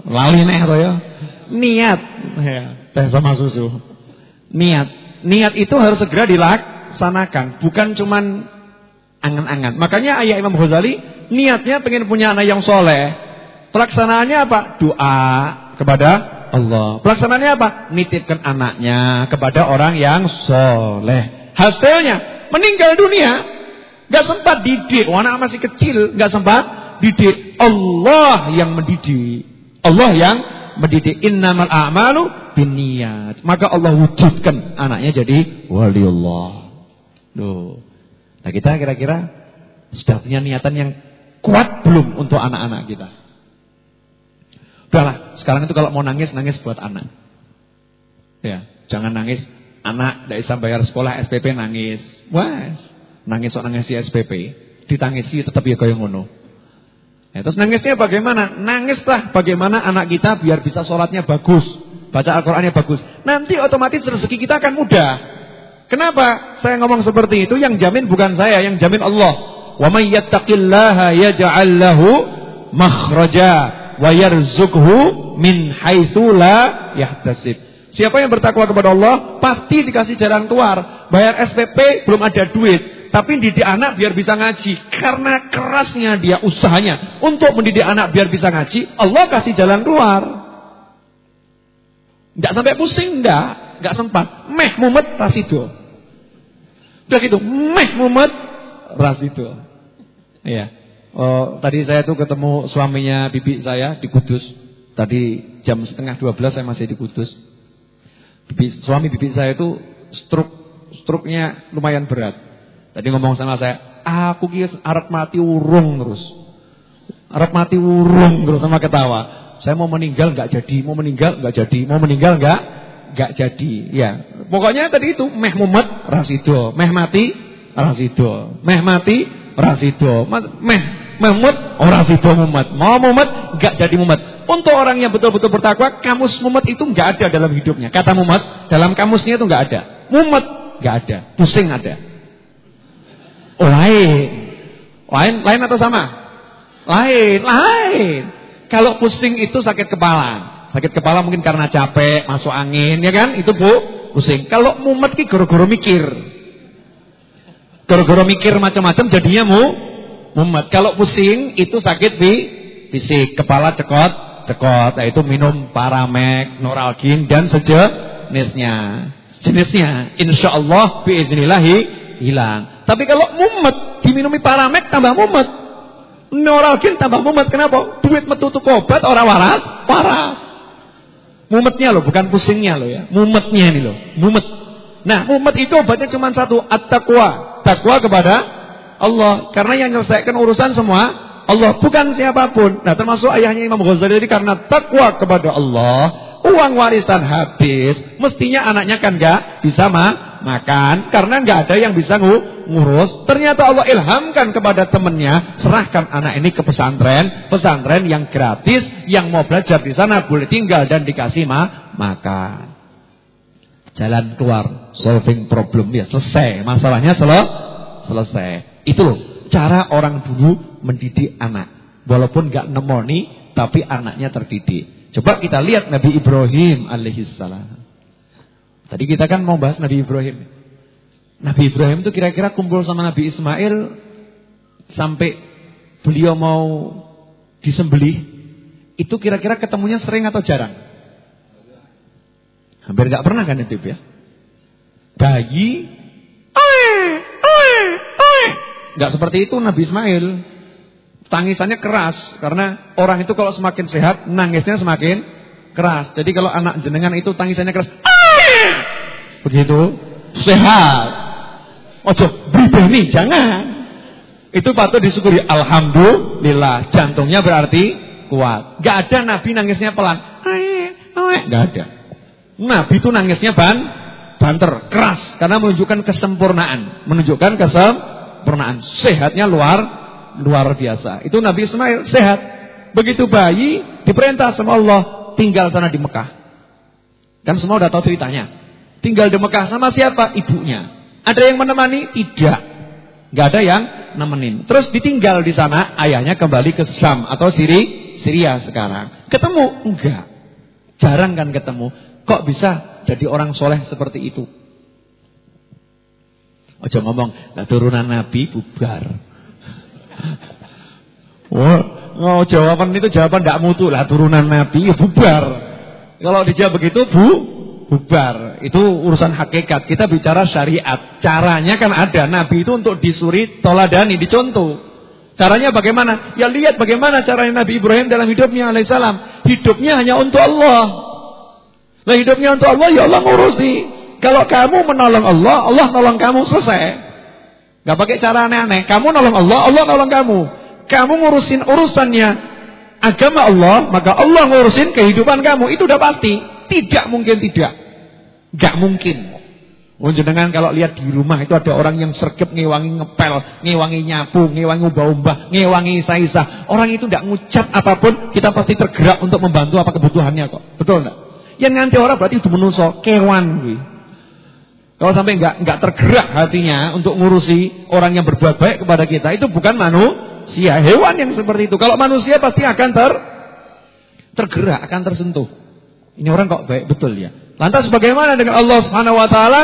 Lali nih atau ya. Niat. Ya, teh sama susu. Niat. Niat itu harus segera dilaksanakan, bukan cuman angan-angan. Makanya ayah Imam Ghazali niatnya pengen punya anak yang soleh. Pelaksanaannya apa? Doa kepada Allah. Pelaksanaannya apa? Nitipkan anaknya kepada orang yang soleh. Hasilnya meninggal dunia. Gak sempat didik. Oh, anak masih kecil. Gak sempat didik. Allah yang mendidik. Allah yang mendidik. Innamal a'malu binniat. Maka Allah wujudkan anaknya jadi wali Allah. Loh. Nah kita kira-kira sudah punya niatan yang kuat belum untuk anak-anak kita? Udahlah, sekarang itu kalau mau nangis, nangis buat anak. Ya, jangan nangis anak tidak bisa bayar sekolah SPP nangis. Wah, nangis sok nangis si SPP, ditangisi tetap ya kaya ngono. Ya, terus nangisnya bagaimana? Nangislah bagaimana anak kita biar bisa sholatnya bagus, baca Al-Qur'annya bagus. Nanti otomatis rezeki kita akan mudah. Kenapa saya ngomong seperti itu? Yang jamin bukan saya, yang jamin Allah. May yattaqillaha yaj'al lahu makhraja wa yarzuqhu min haitsu la yahtasib. Siapa yang bertakwa kepada Allah pasti dikasih jalan keluar. Bayar SPP belum ada duit, tapi didik anak biar bisa ngaji. Karena kerasnya dia usahanya untuk mendidik anak biar bisa ngaji, Allah kasih jalan keluar. Enggak sampai pusing enggak, enggak sempat. Meh mumet rasido. Udah gitu, meh mumet rasido. Iya. Oh, tadi saya tuh ketemu suaminya bibi saya di Kudus. Tadi jam setengah 12 saya masih di Kudus. Bibi, suami bibi saya itu stroke struknya lumayan berat. Tadi ngomong sama saya, aku kira arep mati urung terus. Arep mati urung terus sama ketawa. Saya mau meninggal nggak jadi, mau meninggal nggak jadi, mau meninggal nggak nggak jadi. Ya, pokoknya tadi itu meh mumet rasido, meh mati rasido, meh mati rasido, meh Mumet orang situ mumet. Mau mumet enggak jadi mumet. Untuk orang yang betul-betul bertakwa, kamus mumet itu enggak ada dalam hidupnya. Kata mumet dalam kamusnya itu enggak ada. Mumet enggak ada. Pusing ada. Lain. Lain lain atau sama? Lain, lain. Kalau pusing itu sakit kepala. Sakit kepala mungkin karena capek, masuk angin, ya kan? Itu Bu, pusing. Kalau mumet ki goro-goro mikir. Goro-goro mikir macam-macam jadinya mu mumet. Kalau pusing itu sakit di fisik, kepala cekot, cekot. Nah, itu minum paramek, noralgin dan sejenisnya. Jenisnya insya Allah biiznillahi hilang. Tapi kalau mumet diminumi paramek tambah mumet. Noralgin tambah mumet. Kenapa? Duit metu tuh obat orang waras, waras. Mumetnya loh, bukan pusingnya loh ya. Mumetnya ini loh, mumet. Nah, mumet itu obatnya cuma satu, at-taqwa. Takwa kepada Allah. Karena yang menyelesaikan urusan semua Allah bukan siapa pun. Nah termasuk ayahnya Imam Ghazali jadi karena takwa kepada Allah, uang warisan habis, mestinya anaknya kan gak bisa ma makan karena nggak ada yang bisa ngurus. Ternyata Allah ilhamkan kepada temannya, serahkan anak ini ke pesantren, pesantren yang gratis, yang mau belajar di sana boleh tinggal dan dikasih ma makan. Jalan keluar, solving problem ya selesai, masalahnya sel selesai. Itu loh cara orang dulu mendidik anak. Walaupun gak nemoni tapi anaknya terdidik. Coba kita lihat Nabi Ibrahim alaihissalam. Tadi kita kan mau bahas Nabi Ibrahim. Nabi Ibrahim itu kira-kira kumpul sama Nabi Ismail sampai beliau mau disembelih. Itu kira-kira ketemunya sering atau jarang? Hampir gak pernah kan itu ya? Bayi, Gak seperti itu Nabi Ismail. Tangisannya keras karena orang itu kalau semakin sehat nangisnya semakin keras. Jadi kalau anak jenengan itu tangisannya keras, begitu sehat. Ojo nih jangan. Itu patut disyukuri. Alhamdulillah, jantungnya berarti kuat. Gak ada Nabi nangisnya pelan. Gak ada. Nabi itu nangisnya ban, banter, keras karena menunjukkan kesempurnaan, menunjukkan kesempurnaan kesempurnaan. Sehatnya luar luar biasa. Itu Nabi Ismail sehat. Begitu bayi diperintah sama Allah tinggal sana di Mekah. Kan semua udah tahu ceritanya. Tinggal di Mekah sama siapa? Ibunya. Ada yang menemani? Tidak. Gak ada yang nemenin. Terus ditinggal di sana, ayahnya kembali ke Syam atau Siri, Syria sekarang. Ketemu? Enggak. Jarang kan ketemu. Kok bisa jadi orang soleh seperti itu? Ojo ngomong, lah turunan Nabi bubar. oh, oh, jawaban itu jawaban tidak mutu lah turunan Nabi ya bubar. Kalau dijawab begitu bu, bubar. Itu urusan hakikat. Kita bicara syariat. Caranya kan ada. Nabi itu untuk disuri, toladani, dicontoh. Caranya bagaimana? Ya lihat bagaimana caranya Nabi Ibrahim dalam hidupnya alaihissalam. Hidupnya hanya untuk Allah. Nah hidupnya untuk Allah, ya Allah ngurusi. Kalau kamu menolong Allah, Allah nolong kamu selesai. Gak pakai cara aneh-aneh. Kamu nolong Allah, Allah nolong kamu. Kamu ngurusin urusannya agama Allah, maka Allah ngurusin kehidupan kamu. Itu udah pasti. Tidak mungkin tidak. Gak mungkin. Jenengan kalau lihat di rumah itu ada orang yang sergap ngewangi ngepel, ngewangi nyapu, ngewangi ubah-ubah, ngewangi isa-isa. Orang itu tidak ngucap apa pun, kita pasti tergerak untuk membantu apa kebutuhannya kok. Betul enggak? Yang nganti orang berarti itu menuso, kewan. Kalau sampai enggak enggak tergerak hatinya untuk ngurusi orang yang berbuat baik kepada kita, itu bukan manusia, hewan yang seperti itu. Kalau manusia pasti akan ter tergerak, akan tersentuh. Ini orang kok baik betul ya. Lantas bagaimana dengan Allah Subhanahu wa taala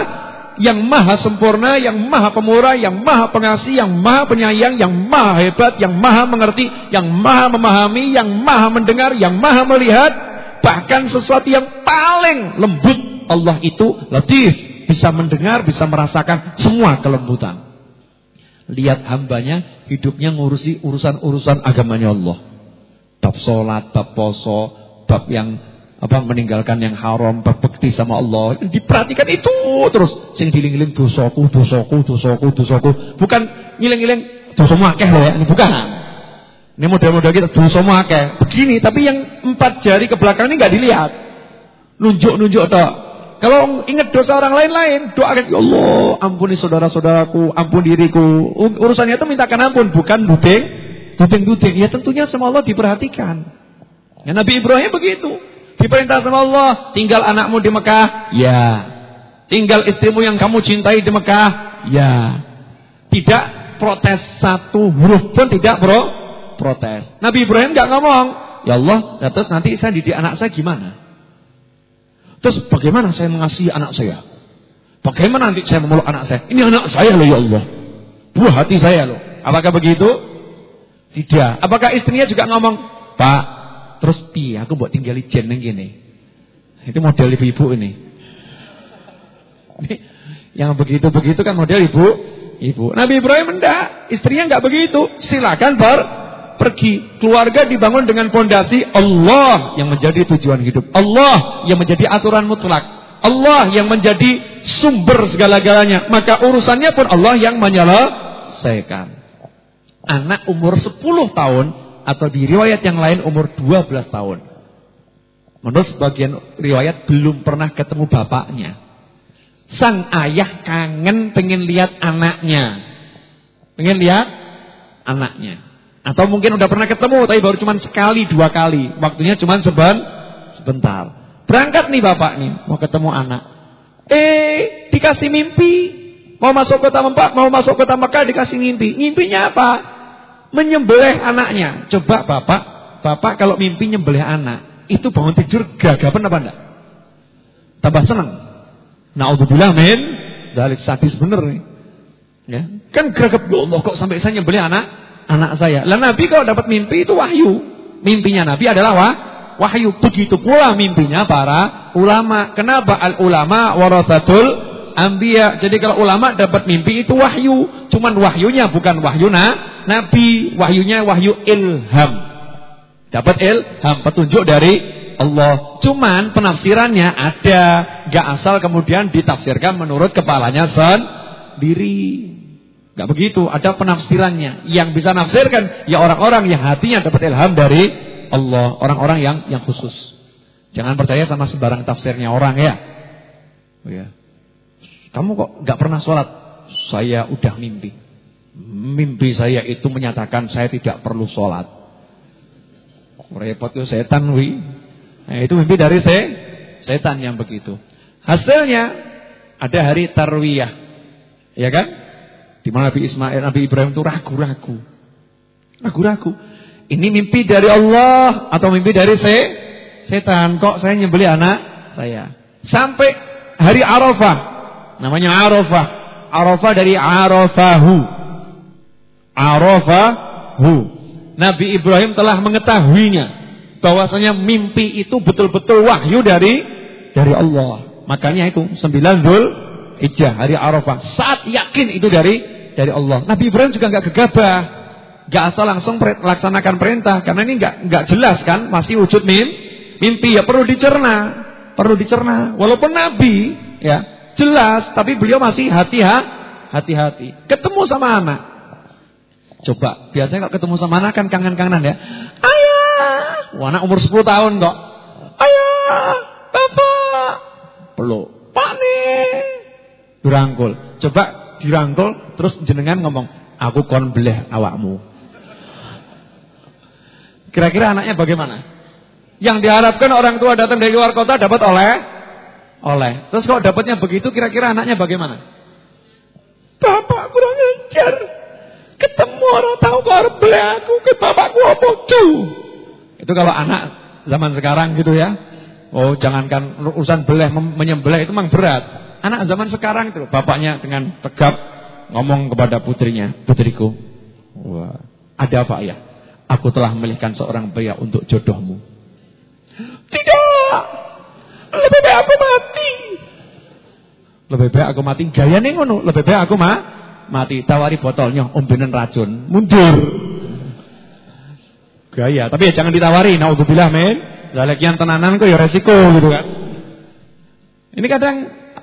yang maha sempurna, yang maha pemurah, yang maha pengasih, yang maha penyayang, yang maha hebat, yang maha mengerti, yang maha memahami, yang maha mendengar, yang maha melihat, bahkan sesuatu yang paling lembut Allah itu latif, bisa mendengar, bisa merasakan semua kelembutan. Lihat hambanya hidupnya ngurusi urusan-urusan agamanya Allah. Bab sholat, bab poso, bab yang apa meninggalkan yang haram, berbakti sama Allah. Diperhatikan itu terus. Sing diling-iling dosaku, dosaku, dosaku, dosaku. Bukan ngiling-ngiling dosamu akeh loh ya, ini bukan. Ini model-model kita dosamu akeh. Begini, tapi yang empat jari ke belakang ini nggak dilihat. Nunjuk-nunjuk toh. Kalau ingat dosa orang lain-lain, doakan ya Allah, ampuni saudara-saudaraku, ampun diriku. Urusannya itu mintakan ampun, bukan duding, duding-duding. Ya tentunya sama Allah diperhatikan. Ya Nabi Ibrahim begitu. Diperintah sama Allah, tinggal anakmu di Mekah? Ya. Tinggal istrimu yang kamu cintai di Mekah? Ya. Tidak protes satu huruf pun tidak bro protes. Nabi Ibrahim nggak ngomong, ya Allah, ya terus nanti saya didik anak saya gimana? Terus bagaimana saya mengasihi anak saya? Bagaimana nanti saya memeluk anak saya? Ini anak saya loh ya Allah. Buah hati saya loh. Apakah begitu? Tidak. Apakah istrinya juga ngomong, Pak, Terus piye aku buat tinggal jen ning kene. Itu model ibu-ibu ini. Yang begitu-begitu kan model ibu ibu. Nabi Ibrahim enggak, istrinya enggak begitu. Silakan ber pergi. Keluarga dibangun dengan pondasi Allah yang menjadi tujuan hidup. Allah yang menjadi aturan mutlak. Allah yang menjadi sumber segala-galanya. Maka urusannya pun Allah yang menyelesaikan. Anak umur 10 tahun atau di riwayat yang lain umur 12 tahun. Menurut sebagian riwayat belum pernah ketemu bapaknya. Sang ayah kangen pengen lihat anaknya. Pengen lihat anaknya. Atau mungkin udah pernah ketemu tapi baru cuma sekali dua kali. Waktunya cuma seben, sebentar. Berangkat nih bapak nih mau ketemu anak. Eh dikasih mimpi. Mau masuk kota Mekah, mau masuk kota Mekah dikasih mimpi. Mimpinya apa? menyembelih anaknya. Coba bapak, bapak kalau mimpi nyembelih anak, itu bangun tidur gagapan apa enggak? Tambah senang. Naudzubillah min dari sadis bener nih. Ya, kan gagap ya Allah kok sampai saya nyembelih anak anak saya. Lah Nabi kalau dapat mimpi itu wahyu. Mimpinya Nabi adalah wah, wahyu. Begitu pula mimpinya para ulama. Kenapa al ulama warasatul ambia. Jadi kalau ulama dapat mimpi itu wahyu. Cuman wahyunya bukan wahyu nah Nabi wahyunya wahyu ilham. Dapat ilham, petunjuk dari Allah. Cuman penafsirannya ada, gak asal kemudian ditafsirkan menurut kepalanya sendiri. Gak begitu, ada penafsirannya. Yang bisa nafsirkan ya orang-orang yang hatinya dapat ilham dari Allah, orang-orang yang yang khusus. Jangan percaya sama sembarang tafsirnya orang ya. Oh ya. Kamu kok gak pernah sholat? Saya udah mimpi. Mimpi saya itu menyatakan saya tidak perlu sholat. Repot itu setan wi. Nah, itu mimpi dari saya, setan yang begitu. Hasilnya ada hari tarwiyah. Ya kan? Di mana Nabi Ismail, Nabi Ibrahim itu ragu-ragu. Ragu-ragu. Ini mimpi dari Allah atau mimpi dari se setan? Kok saya nyembeli anak saya? Sampai hari Arafah. Namanya Arafah. Arafah dari Arafahu. Arafahu. Nabi Ibrahim telah mengetahuinya bahwasanya mimpi itu betul-betul wahyu dari dari Allah. Makanya itu 9 Dhul Hijjah hari Arafah. Saat yakin itu dari dari Allah. Nabi Ibrahim juga nggak gegabah. Gak asal langsung laksanakan perintah karena ini nggak nggak jelas kan masih wujud mim, mimpi ya perlu dicerna perlu dicerna. Walaupun nabi ya jelas tapi beliau masih hati-hati. Ketemu sama anak. Coba biasanya kalau ketemu sama anak kan kangen-kangenan ya. Ayah! Wah, anak umur 10 tahun kok. Ayah! Bapak! Peluk. Pak nih! Dirangkul. Coba dirangkul terus jenengan ngomong aku kon beleh awakmu Kira-kira anaknya bagaimana? Yang diharapkan orang tua datang dari luar kota dapat oleh oleh. Terus kalau dapatnya begitu kira-kira anaknya bagaimana? Bapak kurang ajar. Ketemu orang tahu kau beli aku ke bapakku apa Itu kalau anak zaman sekarang gitu ya. Oh, jangankan urusan beleh menyembelih itu memang berat. Anak zaman sekarang itu bapaknya dengan tegap ngomong kepada putrinya, "Putriku, wah, ada apa ya? Aku telah memilihkan seorang pria untuk jodohmu. Tidak. Lebih baik aku mati. Lebih baik aku mati. Gaya nih ngono. Lebih baik aku ma mati. Tawari botolnya. Ombenan racun. Mundur. Gaya. Tapi ya jangan ditawari. Naudzubillah men. Lalekian tenanan kok ya resiko gitu kan. Ini kadang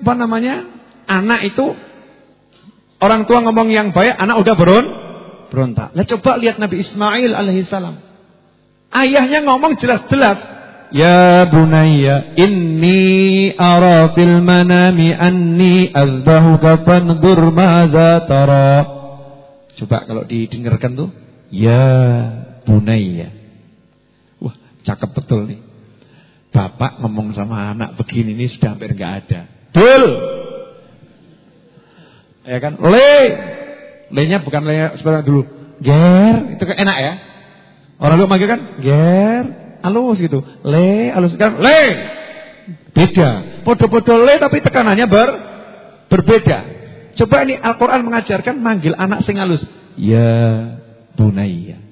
apa namanya? Anak itu orang tua ngomong yang baik, anak udah berun berontak. Lah coba lihat Nabi Ismail alaihissalam. Ayahnya ngomong jelas-jelas. Ya bunayya inni ara fil manami anni azbahuka fandur madza tara. Coba kalau didengarkan tuh. Ya bunayya. Wah, cakep betul nih. Bapak ngomong sama anak begini ini sudah hampir enggak ada. Betul. Ya kan? Le, Le-nya bukan le seperti dulu. Ger, itu kan enak ya. Orang lu manggil kan ger, halus gitu. Le, halus kan le. Beda. Podo-podo le tapi tekanannya ber berbeda. Coba ini Al-Qur'an mengajarkan manggil anak sing halus. Ya bunayya.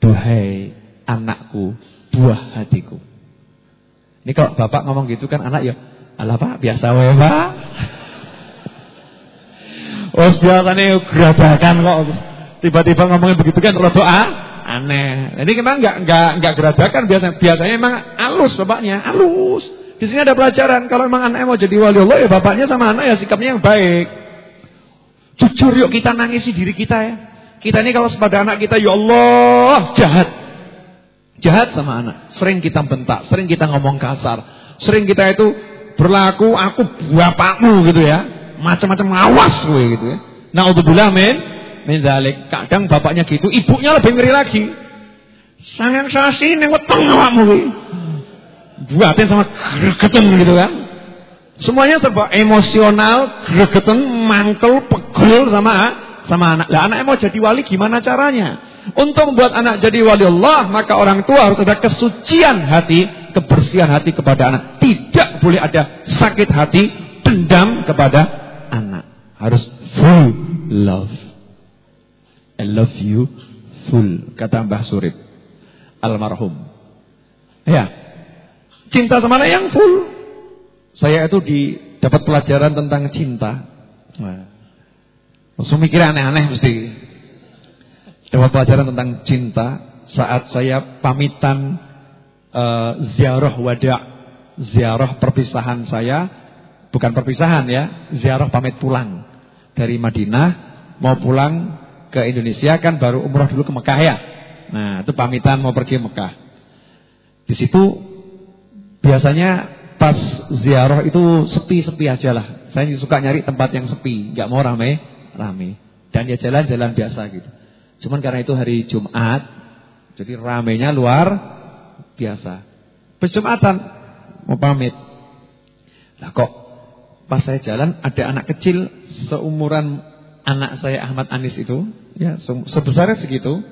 Duhai anakku, buah hatiku. Ini kalau bapak ngomong gitu kan anak ya, alah pak biasa wae pak. Oh biasanya geradakan kok. Tiba-tiba ngomongin begitu kan rada ah, aneh. Ini kita enggak enggak enggak geradakan biasanya. Biasanya emang halus bapaknya, halus. Di sini ada pelajaran kalau memang anak mau jadi wali Allah ya bapaknya sama anak ya sikapnya yang baik. Jujur yuk kita nangisi diri kita ya. Kita ini kalau sepada anak kita ya Allah jahat. Jahat sama anak. Sering kita bentak, sering kita ngomong kasar. Sering kita itu berlaku aku bapakmu gitu ya macam-macam awas gue gitu ya. Nauzubillah min min dzalik. Kadang bapaknya gitu, ibunya lebih ngeri lagi. Sayang sasi ning weteng awakmu kuwi. Buatin sama gregetan gitu kan. Semuanya serba emosional, gregetan, mantel, pegel sama sama anak. Lah anak mau jadi wali gimana caranya? Untuk membuat anak jadi wali Allah, maka orang tua harus ada kesucian hati, kebersihan hati kepada anak. Tidak boleh ada sakit hati, dendam kepada anak. Harus full love. I love you full. Kata Mbah Surip. Almarhum. Ya. Cinta sama anak yang full. Saya itu di dapat pelajaran tentang cinta. Nah. Langsung mikir aneh-aneh mesti. Dapat pelajaran tentang cinta saat saya pamitan uh, ziarah wada, ziarah perpisahan saya Bukan perpisahan ya, ziarah pamit pulang dari Madinah mau pulang ke Indonesia kan baru umroh dulu ke Mekah ya. Nah, itu pamitan mau pergi Mekah. Di situ biasanya pas ziarah itu sepi-sepi aja lah. Saya suka nyari tempat yang sepi, nggak mau rame, rame. Dan ya jalan-jalan biasa gitu. Cuman karena itu hari Jumat, jadi ramenya luar biasa. Pas Jumatan mau pamit. Lah kok Pas saya jalan ada anak kecil seumuran anak saya Ahmad Anis itu, ya sebesarnya segitu.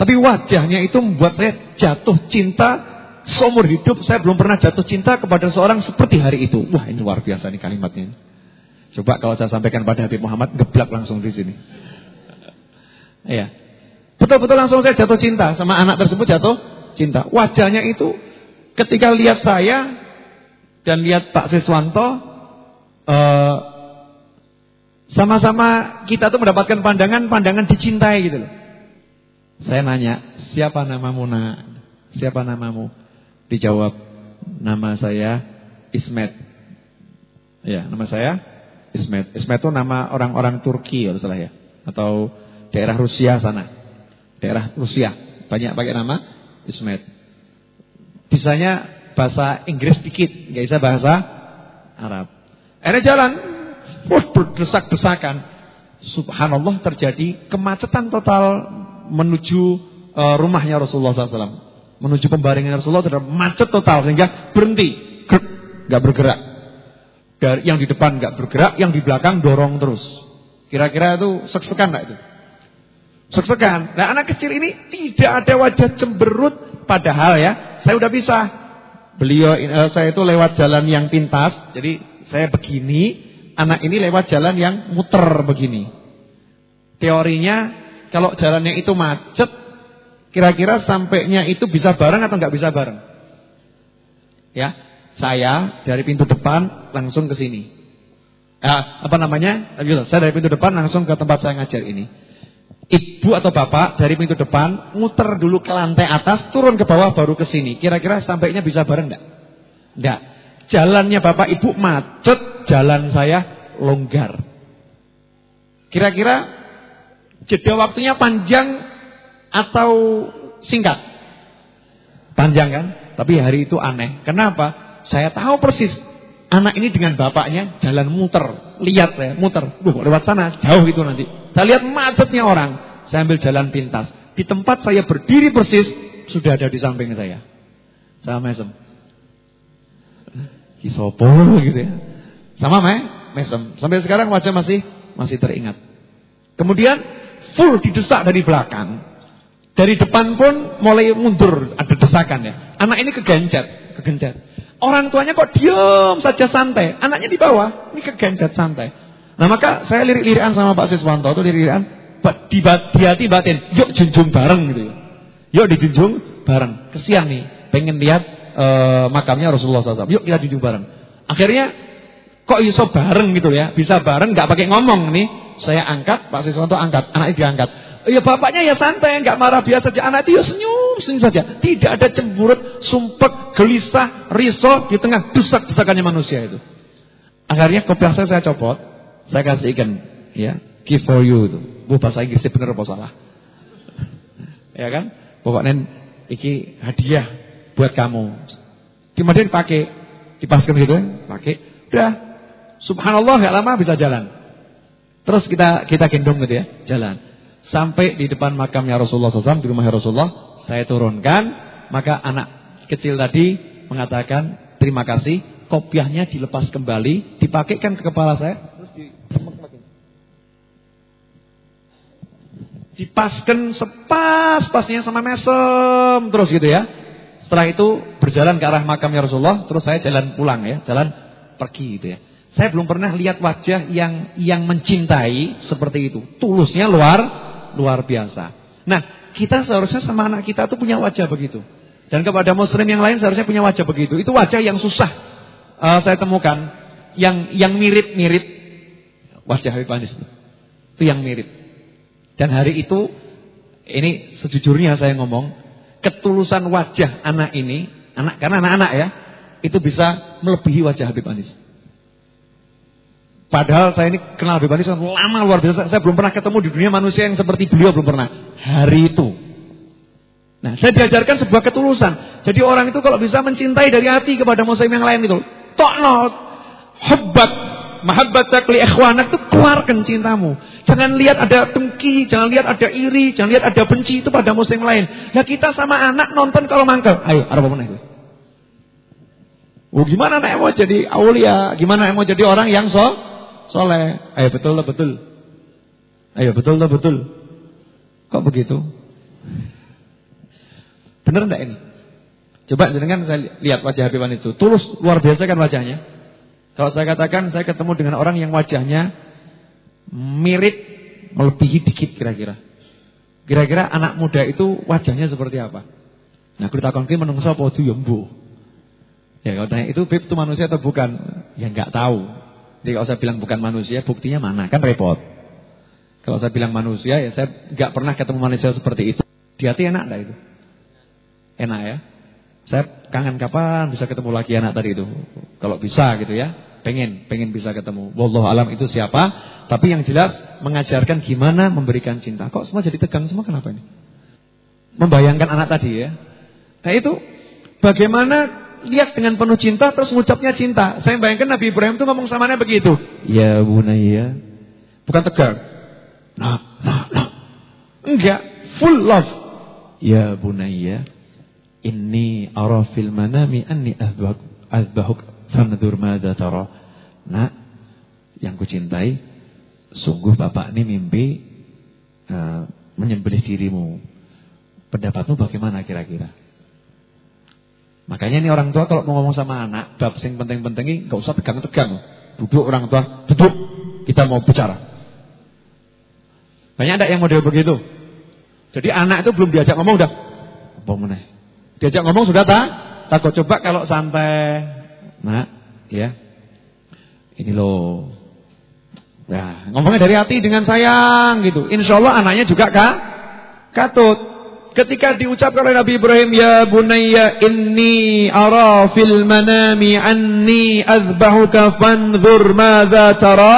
Tapi wajahnya itu membuat saya jatuh cinta seumur hidup. Saya belum pernah jatuh cinta kepada seorang seperti hari itu. Wah ini luar biasa nih kalimatnya. Coba kalau saya sampaikan pada Habib Muhammad, geblak langsung di sini. Iya. Betul-betul langsung saya jatuh cinta sama anak tersebut jatuh cinta. Wajahnya itu ketika lihat saya dan lihat Pak Siswanto, uh, sama-sama kita tuh mendapatkan pandangan-pandangan dicintai gitu loh. Saya nanya, siapa namamu nak? Siapa namamu? Dijawab, nama saya Ismet. Ya, nama saya Ismet. Ismet itu nama orang-orang Turki kalau salah ya. Atau daerah Rusia sana. Daerah Rusia. Banyak pakai nama Ismet. Bisanya bahasa Inggris dikit, nggak bisa bahasa Arab. Akhirnya jalan, wah berdesak-desakan. Subhanallah terjadi kemacetan total menuju uh, rumahnya Rasulullah SAW. Menuju pembaringan Rasulullah terhadap macet total sehingga berhenti, nggak bergerak. Dari yang di depan nggak bergerak, yang di belakang dorong terus. Kira-kira itu sek-sekan nggak itu? Sek-sekan. Nah anak kecil ini tidak ada wajah cemberut, padahal ya saya udah bisa. Beliau uh, saya itu lewat jalan yang pintas, jadi saya begini, anak ini lewat jalan yang muter begini. Teorinya kalau jalannya itu macet, kira-kira sampainya itu bisa bareng atau nggak bisa bareng? Ya, saya dari pintu depan langsung ke sini. Ya, apa namanya? Saya dari pintu depan langsung ke tempat saya ngajar ini. Ibu atau bapak dari pintu depan muter dulu ke lantai atas, turun ke bawah baru ke sini. Kira-kira sampainya bisa bareng enggak? Enggak. Jalannya bapak ibu macet, jalan saya longgar. Kira-kira Jeda waktunya panjang atau singkat? Panjang kan? Tapi hari itu aneh. Kenapa? Saya tahu persis anak ini dengan bapaknya jalan muter. Lihat saya muter. Duh, lewat sana jauh itu nanti. Saya lihat macetnya orang. Saya ambil jalan pintas. Di tempat saya berdiri persis sudah ada di samping saya. Saya mesem. Kisopo gitu ya. Sama me, mesem. Sampai sekarang wajah masih masih teringat. Kemudian full didesak dari belakang. Dari depan pun mulai mundur, ada desakan ya. Anak ini kegencet, kegencet. Orang tuanya kok diam saja santai. Anaknya di bawah, ini kegencet santai. Nah maka saya lirik-lirikan sama Pak Siswanto itu lirik-lirikan di, hati batin, yuk junjung bareng gitu ya. Yuk dijunjung bareng. Kesian nih, pengen lihat uh, makamnya Rasulullah SAW. Yuk kita junjung bareng. Akhirnya kok iso bareng gitu ya, bisa bareng nggak pakai ngomong nih. Saya angkat, Pak Siswanto angkat, anaknya diangkat. Ya bapaknya ya santai, nggak marah biasa saja. Anak itu ya senyum, senyum saja. Tidak ada cemburut, sumpek, gelisah, risau di tengah desak-desakannya manusia itu. Akhirnya kopiah saya saya copot, saya kasih ikan, ya, give for you itu. Bu bahasa Inggrisnya benar apa salah? ya kan? Pokoknya iki hadiah buat kamu. Kemudian dipakai, dipaskan gitu, pakai. Udah, subhanallah gak lama bisa jalan. Terus kita kita gendong gitu ya, jalan. Sampai di depan makamnya Rasulullah SAW, di rumah Rasulullah, saya turunkan, maka anak kecil tadi mengatakan, terima kasih, kopiahnya dilepas kembali, dipakaikan ke kepala saya, terus di dipaskan sepas-pasnya sama mesem terus gitu ya. Setelah itu berjalan ke arah makamnya Rasulullah, terus saya jalan pulang ya, jalan pergi gitu ya. Saya belum pernah lihat wajah yang yang mencintai seperti itu. Tulusnya luar luar biasa. Nah, kita seharusnya sama anak kita tuh punya wajah begitu. Dan kepada muslim yang lain seharusnya punya wajah begitu. Itu wajah yang susah uh, saya temukan. Yang yang mirip-mirip wajah Habib Anis itu. Itu yang mirip. Dan hari itu ini sejujurnya saya ngomong, ketulusan wajah anak ini, anak karena anak-anak ya, itu bisa melebihi wajah Habib Anis. Padahal saya ini kenal Habib Anis lama luar biasa. Saya belum pernah ketemu di dunia manusia yang seperti beliau belum pernah. Hari itu. Nah, saya diajarkan sebuah ketulusan. Jadi orang itu kalau bisa mencintai dari hati kepada muslim yang lain itu, tokno hubbat mahabbatak li ikhwanak itu keluarkan cintamu. Jangan lihat ada dengki, jangan lihat ada iri, jangan lihat ada benci itu pada muslim lain. Nah, kita sama anak nonton kalau mangkel. Ayo, apa itu? Oh, gimana anak mau jadi aulia? Gimana mau jadi orang yang so soleh. Ayo betul lah betul. Ayo betul lah betul. Kok begitu? Benar enggak ini? Coba jenengan saya lihat wajah Habiban itu. Tulus luar biasa kan wajahnya. Kalau saya katakan saya ketemu dengan orang yang wajahnya mirip melebihi dikit kira-kira. Kira-kira anak muda itu wajahnya seperti apa? Nah, kita konfirm menungso apa ya Ya kalau tanya itu Bib itu manusia atau bukan? Ya enggak tahu. Jadi kalau saya bilang bukan manusia, buktinya mana? Kan repot. Kalau saya bilang manusia, ya saya enggak pernah ketemu manusia seperti itu. Di hati enak enggak itu? Enak ya? Saya kangen kapan bisa ketemu lagi anak tadi itu. Kalau bisa gitu ya. Pengen, pengen bisa ketemu. Wallahu alam itu siapa? Tapi yang jelas mengajarkan gimana memberikan cinta. Kok semua jadi tegang semua kenapa ini? Membayangkan anak tadi ya. Nah itu bagaimana lihat dengan penuh cinta terus mengucapnya cinta. Saya bayangkan Nabi Ibrahim itu ngomong samanya begitu. Ya bunaya. Bukan tegang. Nah, nah, nah. Enggak, full love. Ya bunaya. Inni ara fil manami anni azbahuk fandur madza tara. Nak, yang kucintai, sungguh bapak ini mimpi uh, menyembelih dirimu. Pendapatmu bagaimana kira-kira? Makanya ini orang tua kalau mau ngomong sama anak, bab sing penting-penting ini enggak usah tegang-tegang. Duduk orang tua, duduk. Kita mau bicara. Banyak ada yang model begitu. Jadi anak itu belum diajak ngomong udah apa meneh. Diajak ngomong sudah tak? Takut coba kalau santai. Nah, ya. Ini loh. Ya, ngomongnya dari hati dengan sayang gitu. Insya Allah anaknya juga kak katut. Ketika diucapkan oleh Nabi Ibrahim, ya bunayya inni ara fil manami anni azbahuka fanzur madza tara.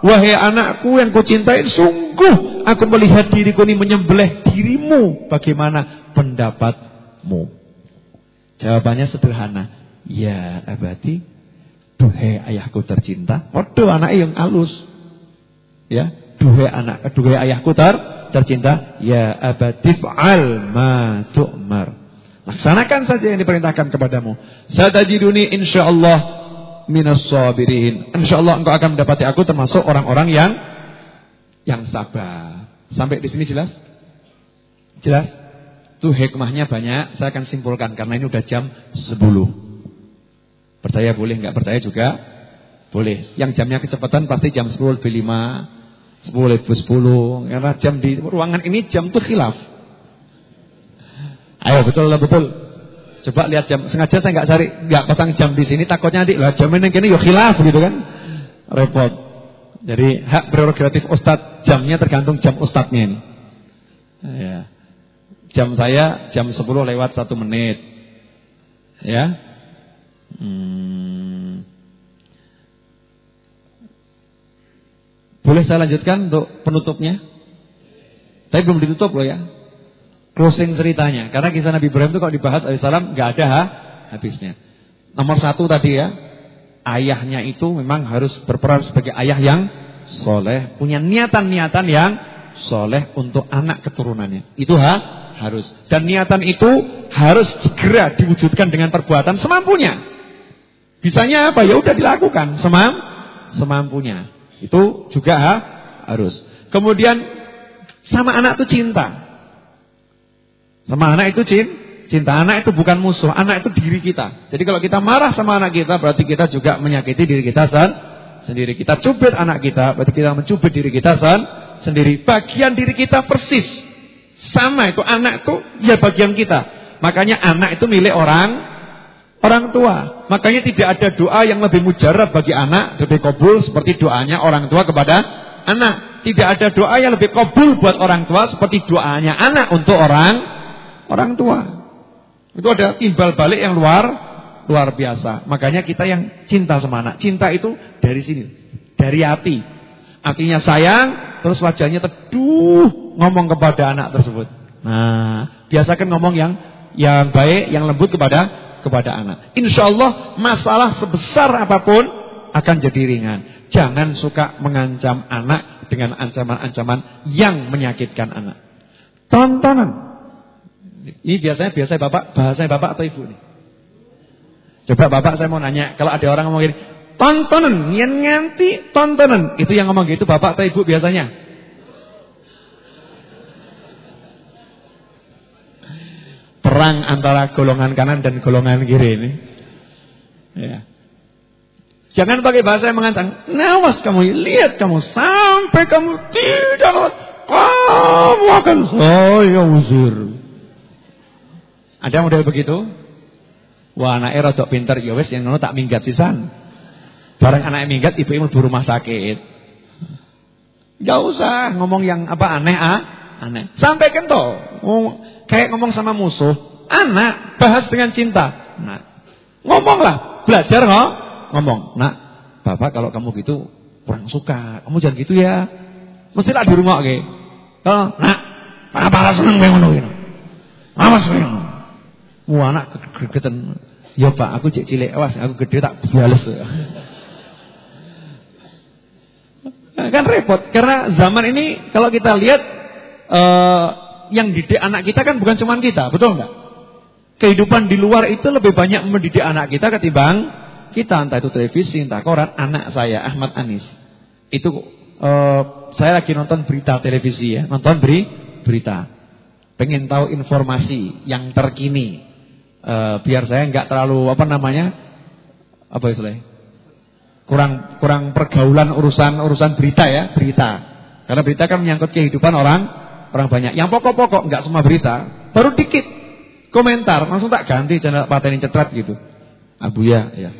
Wahai anakku yang kucintai, sungguh aku melihat diriku ini menyembelih dirimu. Bagaimana pendapat mu? Jawabannya sederhana. Ya abadi, duhai ayahku tercinta. Waduh anak yang halus. Ya, duhai anak, duhai ayahku ter, tercinta. Ya abadi fa'al ma tu'mar. Laksanakan saja yang diperintahkan kepadamu. Satajiduni insyaallah minas sabirin. Insyaallah engkau akan mendapati aku termasuk orang-orang yang yang sabar. Sampai di sini jelas? Jelas? Itu hikmahnya banyak, saya akan simpulkan karena ini udah jam 10. Percaya boleh, nggak percaya juga boleh. Yang jamnya kecepatan pasti jam 10 lebih 5, 10 lebih 10. Karena jam di ruangan ini jam itu khilaf. Ayo betul lah betul. Coba lihat jam. Sengaja saya nggak cari, nggak pasang jam di sini. Takutnya nanti lah jam ini kini yuk khilaf gitu kan. Repot. Jadi hak prerogatif ustadz jamnya tergantung jam ustadznya ini. Ya. Jam saya jam 10 lewat 1 menit. Ya. Hmm. Boleh saya lanjutkan untuk penutupnya? Tapi belum ditutup loh ya. Closing ceritanya. Karena kisah Nabi Ibrahim itu kalau dibahas alaihissalam nggak ada ha? habisnya. Nomor satu tadi ya. Ayahnya itu memang harus berperan sebagai ayah yang soleh. Punya niatan-niatan yang soleh untuk anak keturunannya. Itu ha? harus. Dan niatan itu harus segera diwujudkan dengan perbuatan semampunya. Bisanya apa? Ya udah dilakukan semam semampunya. Itu juga ha, harus. Kemudian sama anak itu cinta. Sama anak itu cinta. Cinta anak itu bukan musuh, anak itu diri kita. Jadi kalau kita marah sama anak kita berarti kita juga menyakiti diri kita san, sendiri. Kita cubit anak kita berarti kita mencubit diri kita san, sendiri. Bagian diri kita persis sama itu anak itu ya bagian kita. Makanya anak itu milik orang orang tua. Makanya tidak ada doa yang lebih mujarab bagi anak, lebih kabul seperti doanya orang tua kepada anak. Tidak ada doa yang lebih kabul buat orang tua seperti doanya anak untuk orang orang tua. Itu ada timbal balik yang luar luar biasa. Makanya kita yang cinta sama anak. Cinta itu dari sini, dari hati. Artinya sayang, terus wajahnya teduh ngomong kepada anak tersebut. Nah, biasakan ngomong yang yang baik, yang lembut kepada kepada anak. Insya Allah masalah sebesar apa pun akan jadi ringan. Jangan suka mengancam anak dengan ancaman-ancaman yang menyakitkan anak. Tontonan. Ini biasanya biasa bapak, bahasanya bapak atau ibu nih? Coba bapak saya mau nanya, kalau ada orang ngomong gini, Tontonan, yang nganti tontonan. Itu yang ngomong gitu bapak atau ibu biasanya? Perang antara golongan kanan dan golongan kiri ini. Ya. Jangan pakai bahasa yang mengancam. Nawas kamu, lihat kamu sampai kamu tidak kamu akan saya usir. Ada model begitu? Wah anaknya rada pinter ya wis yang ngono tak minggat sisan. Barang anaknya minggat ibu ibu rumah sakit. Gak usah ngomong yang apa aneh ah, aneh. Sampai kento, kayak ngomong sama musuh. Anak bahas dengan cinta. Nah, ngomonglah, belajar nggak? Ngomong. Nak, bapak kalau kamu gitu kurang suka. Kamu jangan gitu ya. Mesti lah di rumah ke. Oh, nak, apa seneng ngono gitu. Awas ngono. Wah anak gregetan. Ya Pak, aku cek cilik awas, aku gede tak bales. kan repot karena zaman ini kalau kita lihat uh, yang didik anak kita kan bukan cuma kita, betul nggak? Kehidupan di luar itu lebih banyak mendidik anak kita ketimbang kita entah itu televisi, entah koran. Anak saya Ahmad Anis itu uh, saya lagi nonton berita televisi ya, nonton beri berita. Pengen tahu informasi yang terkini uh, biar saya nggak terlalu apa namanya apa istilahnya kurang kurang pergaulan urusan urusan berita ya berita karena berita kan menyangkut kehidupan orang orang banyak. Yang pokok-pokok nggak semua berita. Baru dikit. Komentar langsung tak ganti channel paten cetrat gitu. Abu ya ya.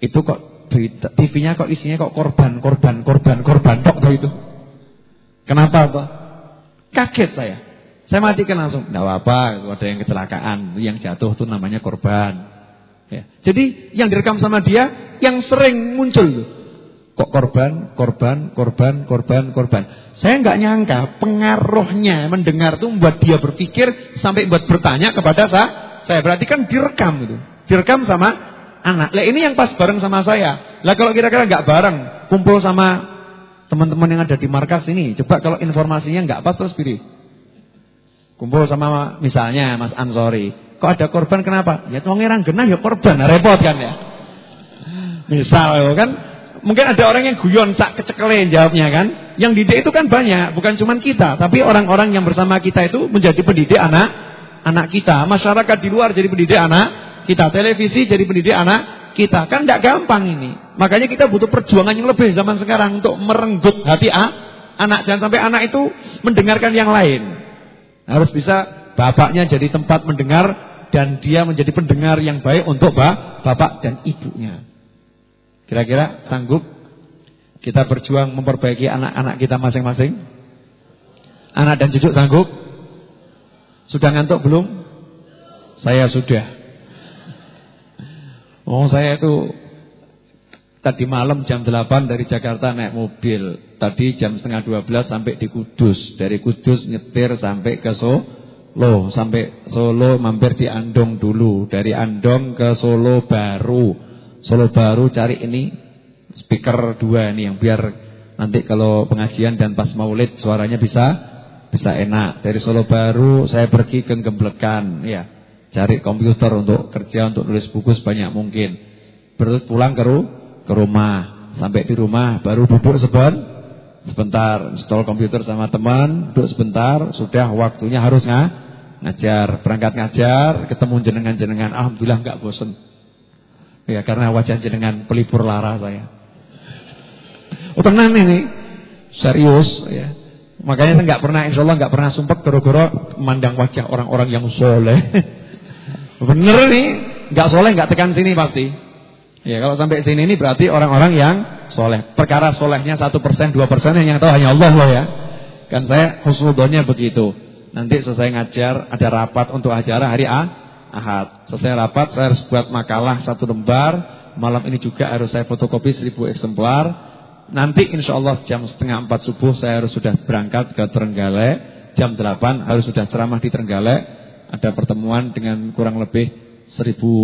Itu kok berita TV-nya kok isinya kok korban korban korban korban tok itu. Kenapa apa kaget saya. Saya matikan langsung. Tidak apa-apa, ada yang kecelakaan, yang jatuh itu namanya korban. Ya. Jadi yang direkam sama dia, yang sering muncul Kok korban, korban, korban, korban, korban. Saya nggak nyangka pengaruhnya mendengar itu membuat dia berpikir sampai buat bertanya kepada saya. Saya berarti kan direkam itu, direkam sama anak. Lah ini yang pas bareng sama saya. Lah kalau kira-kira nggak bareng, kumpul sama teman-teman yang ada di markas ini, coba kalau informasinya nggak pas terus pilih. Kumpul sama misalnya Mas Ansori. Kok ada korban kenapa? Ya wong ngerang genah ya korban, nah, repot kan ya. Misal kan mungkin ada orang yang guyon sak kecekele jawabnya kan. Yang didik itu kan banyak, bukan cuma kita, tapi orang-orang yang bersama kita itu menjadi pendidik anak anak kita. Masyarakat di luar jadi pendidik anak kita, televisi jadi pendidik anak kita. Kan tidak gampang ini. Makanya kita butuh perjuangan yang lebih zaman sekarang untuk merenggut hati A, anak jangan sampai anak itu mendengarkan yang lain. Harus bisa bapaknya jadi tempat mendengar dan dia menjadi pendengar yang baik untuk bapak dan ibunya. Kira-kira sanggup kita berjuang memperbaiki anak-anak kita masing-masing? Anak dan cucu sanggup? Sudah ngantuk belum? Saya sudah. Oh saya itu Tadi malam jam 8 dari Jakarta naik mobil. Tadi jam setengah 12 sampai di Kudus. Dari Kudus nyetir sampai ke Solo. Sampai Solo mampir di Andong dulu. Dari Andong ke Solo baru. Solo baru cari ini speaker dua nih yang biar nanti kalau pengajian dan pas maulid suaranya bisa bisa enak. Dari Solo baru saya pergi ke Gemblekan ya. Cari komputer untuk kerja untuk nulis buku sebanyak mungkin. Terus pulang ke ke rumah. Sampai di rumah baru duduk sebentar, sebentar install komputer sama teman, duduk sebentar, sudah waktunya harus nga, ngajar, berangkat ngajar, ketemu jenengan-jenengan, alhamdulillah nggak bosen. Ya karena wajah jenengan pelipur lara saya. Oh tenang ini, serius ya. Makanya saya nggak pernah, insya Allah nggak pernah sumpah goro-goro memandang wajah orang-orang yang soleh. Bener nih, nggak soleh nggak tekan sini pasti. Ya kalau sampai sini ini berarti orang-orang yang soleh. Perkara solehnya satu persen, dua persen yang tahu hanya Allah loh ya. Kan saya husnudonnya begitu. Nanti selesai ngajar ada rapat untuk acara hari A, Ahad. Selesai rapat saya harus buat makalah satu lembar. Malam ini juga harus saya fotokopi seribu eksemplar. Nanti insya Allah jam setengah empat subuh saya harus sudah berangkat ke Trenggalek. Jam delapan harus sudah ceramah di Trenggalek. Ada pertemuan dengan kurang lebih seribu,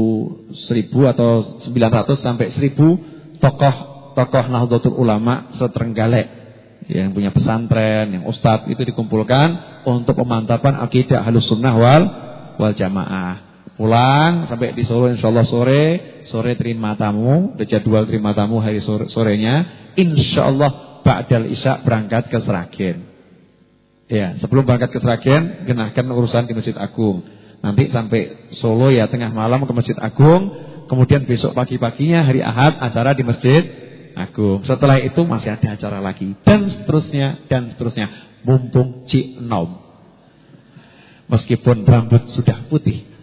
seribu atau sembilan ratus sampai seribu tokoh tokoh Nahdlatul Ulama setrenggalek yang punya pesantren, yang ustadz itu dikumpulkan untuk pemantapan akidah halus sunnah wal wal jamaah. Pulang sampai di Solo insya Allah sore, sore terima tamu, ada jadwal terima tamu hari sore, sorenya. Insya Allah Ba'dal Isya berangkat ke Seragen. Ya, sebelum berangkat ke Seragen, genahkan urusan di Masjid Agung. Nanti sampai Solo ya tengah malam ke Masjid Agung, kemudian besok pagi-paginya hari Ahad acara di Masjid Agung. Setelah itu masih ada acara lagi dan seterusnya dan seterusnya. Mumpung Cik Nom. Meskipun rambut sudah putih.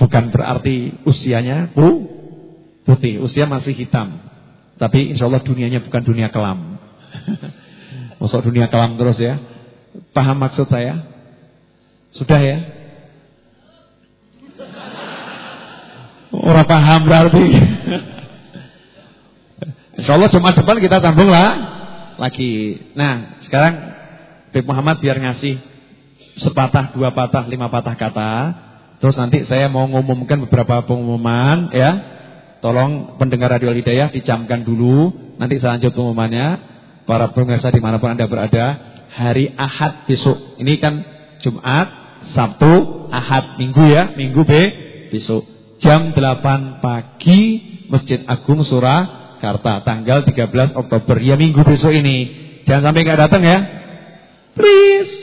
Bukan berarti usianya putih, usia masih hitam. Tapi insya Allah dunianya bukan dunia kelam. Masuk dunia kelam terus ya. Paham maksud saya? Sudah ya? Orang paham berarti. Insya Allah Jumat depan kita sambung lah lagi. Nah, sekarang Bib Muhammad biar ngasih sepatah, dua patah, lima patah kata. Terus nanti saya mau ngumumkan beberapa pengumuman ya. Tolong pendengar Radio Hidayah dicamkan dulu. Nanti saya lanjut pengumumannya. Para pemirsa di mana pun Anda berada. Hari Ahad besok. Ini kan Jumat, Sabtu, Ahad, Minggu ya. Minggu B besok. Jam 8 pagi Masjid Agung Surah Jakarta tanggal 13 Oktober ya minggu besok ini. Jangan sampai nggak datang ya. Please.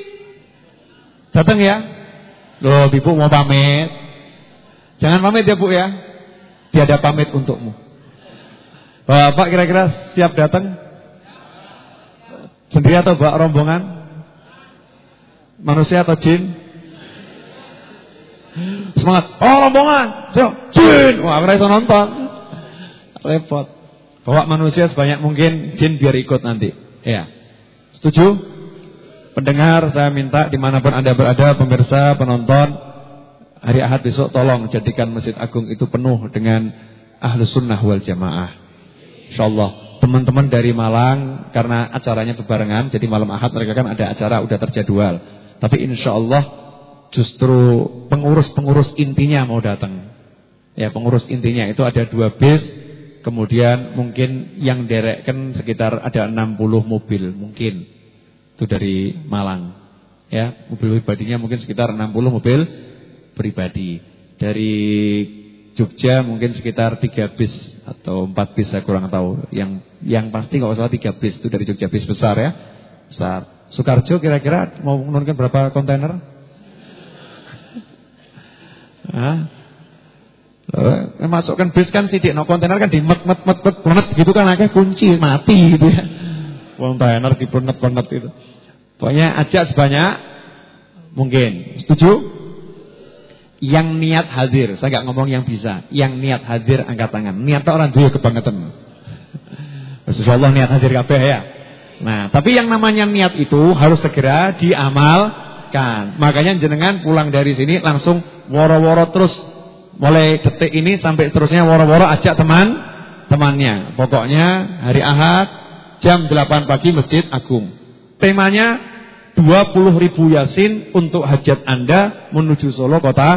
Datang ya. Loh, Ibu mau pamit. Jangan pamit ya, Bu ya. Tiada pamit untukmu. Bapak kira-kira siap datang? Sendiri atau bawa rombongan? Manusia atau jin? Semangat. Oh, rombongan. Jin. Wah, mereka nonton. Repot. Bawa manusia sebanyak mungkin, jin biar ikut nanti. Ya. Setuju? Pendengar saya minta di mana pun anda berada, pemirsa, penonton, hari Ahad besok tolong jadikan Masjid Agung itu penuh dengan ahlu sunnah wal jamaah. InsyaAllah. Teman-teman dari Malang, karena acaranya berbarengan, jadi malam Ahad mereka kan ada acara, udah terjadwal. Tapi insya Allah justru pengurus-pengurus intinya mau datang. Ya, pengurus intinya itu ada dua bis Kemudian mungkin yang derekkan sekitar ada 60 mobil mungkin. Itu dari Malang. Ya, mobil pribadinya mungkin sekitar 60 mobil pribadi. Dari Jogja mungkin sekitar 3 bis atau 4 bis saya kurang tahu. Yang yang pasti kalau salah 3 bis itu dari Jogja bis besar ya. Besar. Sukarjo kira-kira mau menurunkan berapa kontainer? Hah? Masukkan bis kan sidik no kontainer kan di met met met met met gitu kan akhirnya kunci mati gitu ya. Kontainer di penet penet itu. Pokoknya ajak sebanyak mungkin. Setuju? Yang niat hadir, saya nggak ngomong yang bisa. Yang niat hadir angkat tangan. Niat orang dua kebangetan. Allah niat hadir kabeh ya. Nah, tapi yang namanya niat itu harus segera diamalkan. Makanya jenengan pulang dari sini langsung woro-woro terus Mulai detik ini sampai seterusnya woro-woro ajak teman temannya. Pokoknya hari Ahad jam 8 pagi Masjid Agung. Temanya 20 ribu yasin untuk hajat Anda menuju Solo kota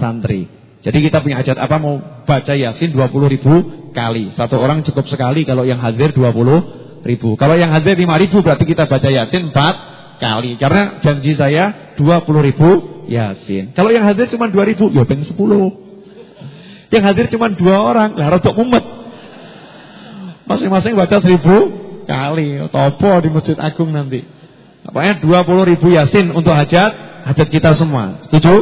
santri. Jadi kita punya hajat apa mau baca yasin 20 ribu kali. Satu orang cukup sekali kalau yang hadir 20 ribu. Kalau yang hadir 5 ribu berarti kita baca yasin 4 kali. Karena janji saya 20 ribu yasin. Kalau yang hadir cuma 2 ribu ya pengen 10. Yang hadir cuma dua orang. Lah rotok mumet. Masing-masing baca seribu kali. Topo di Masjid Agung nanti. Dua puluh ribu yasin untuk hajat. Hajat kita semua. Setuju?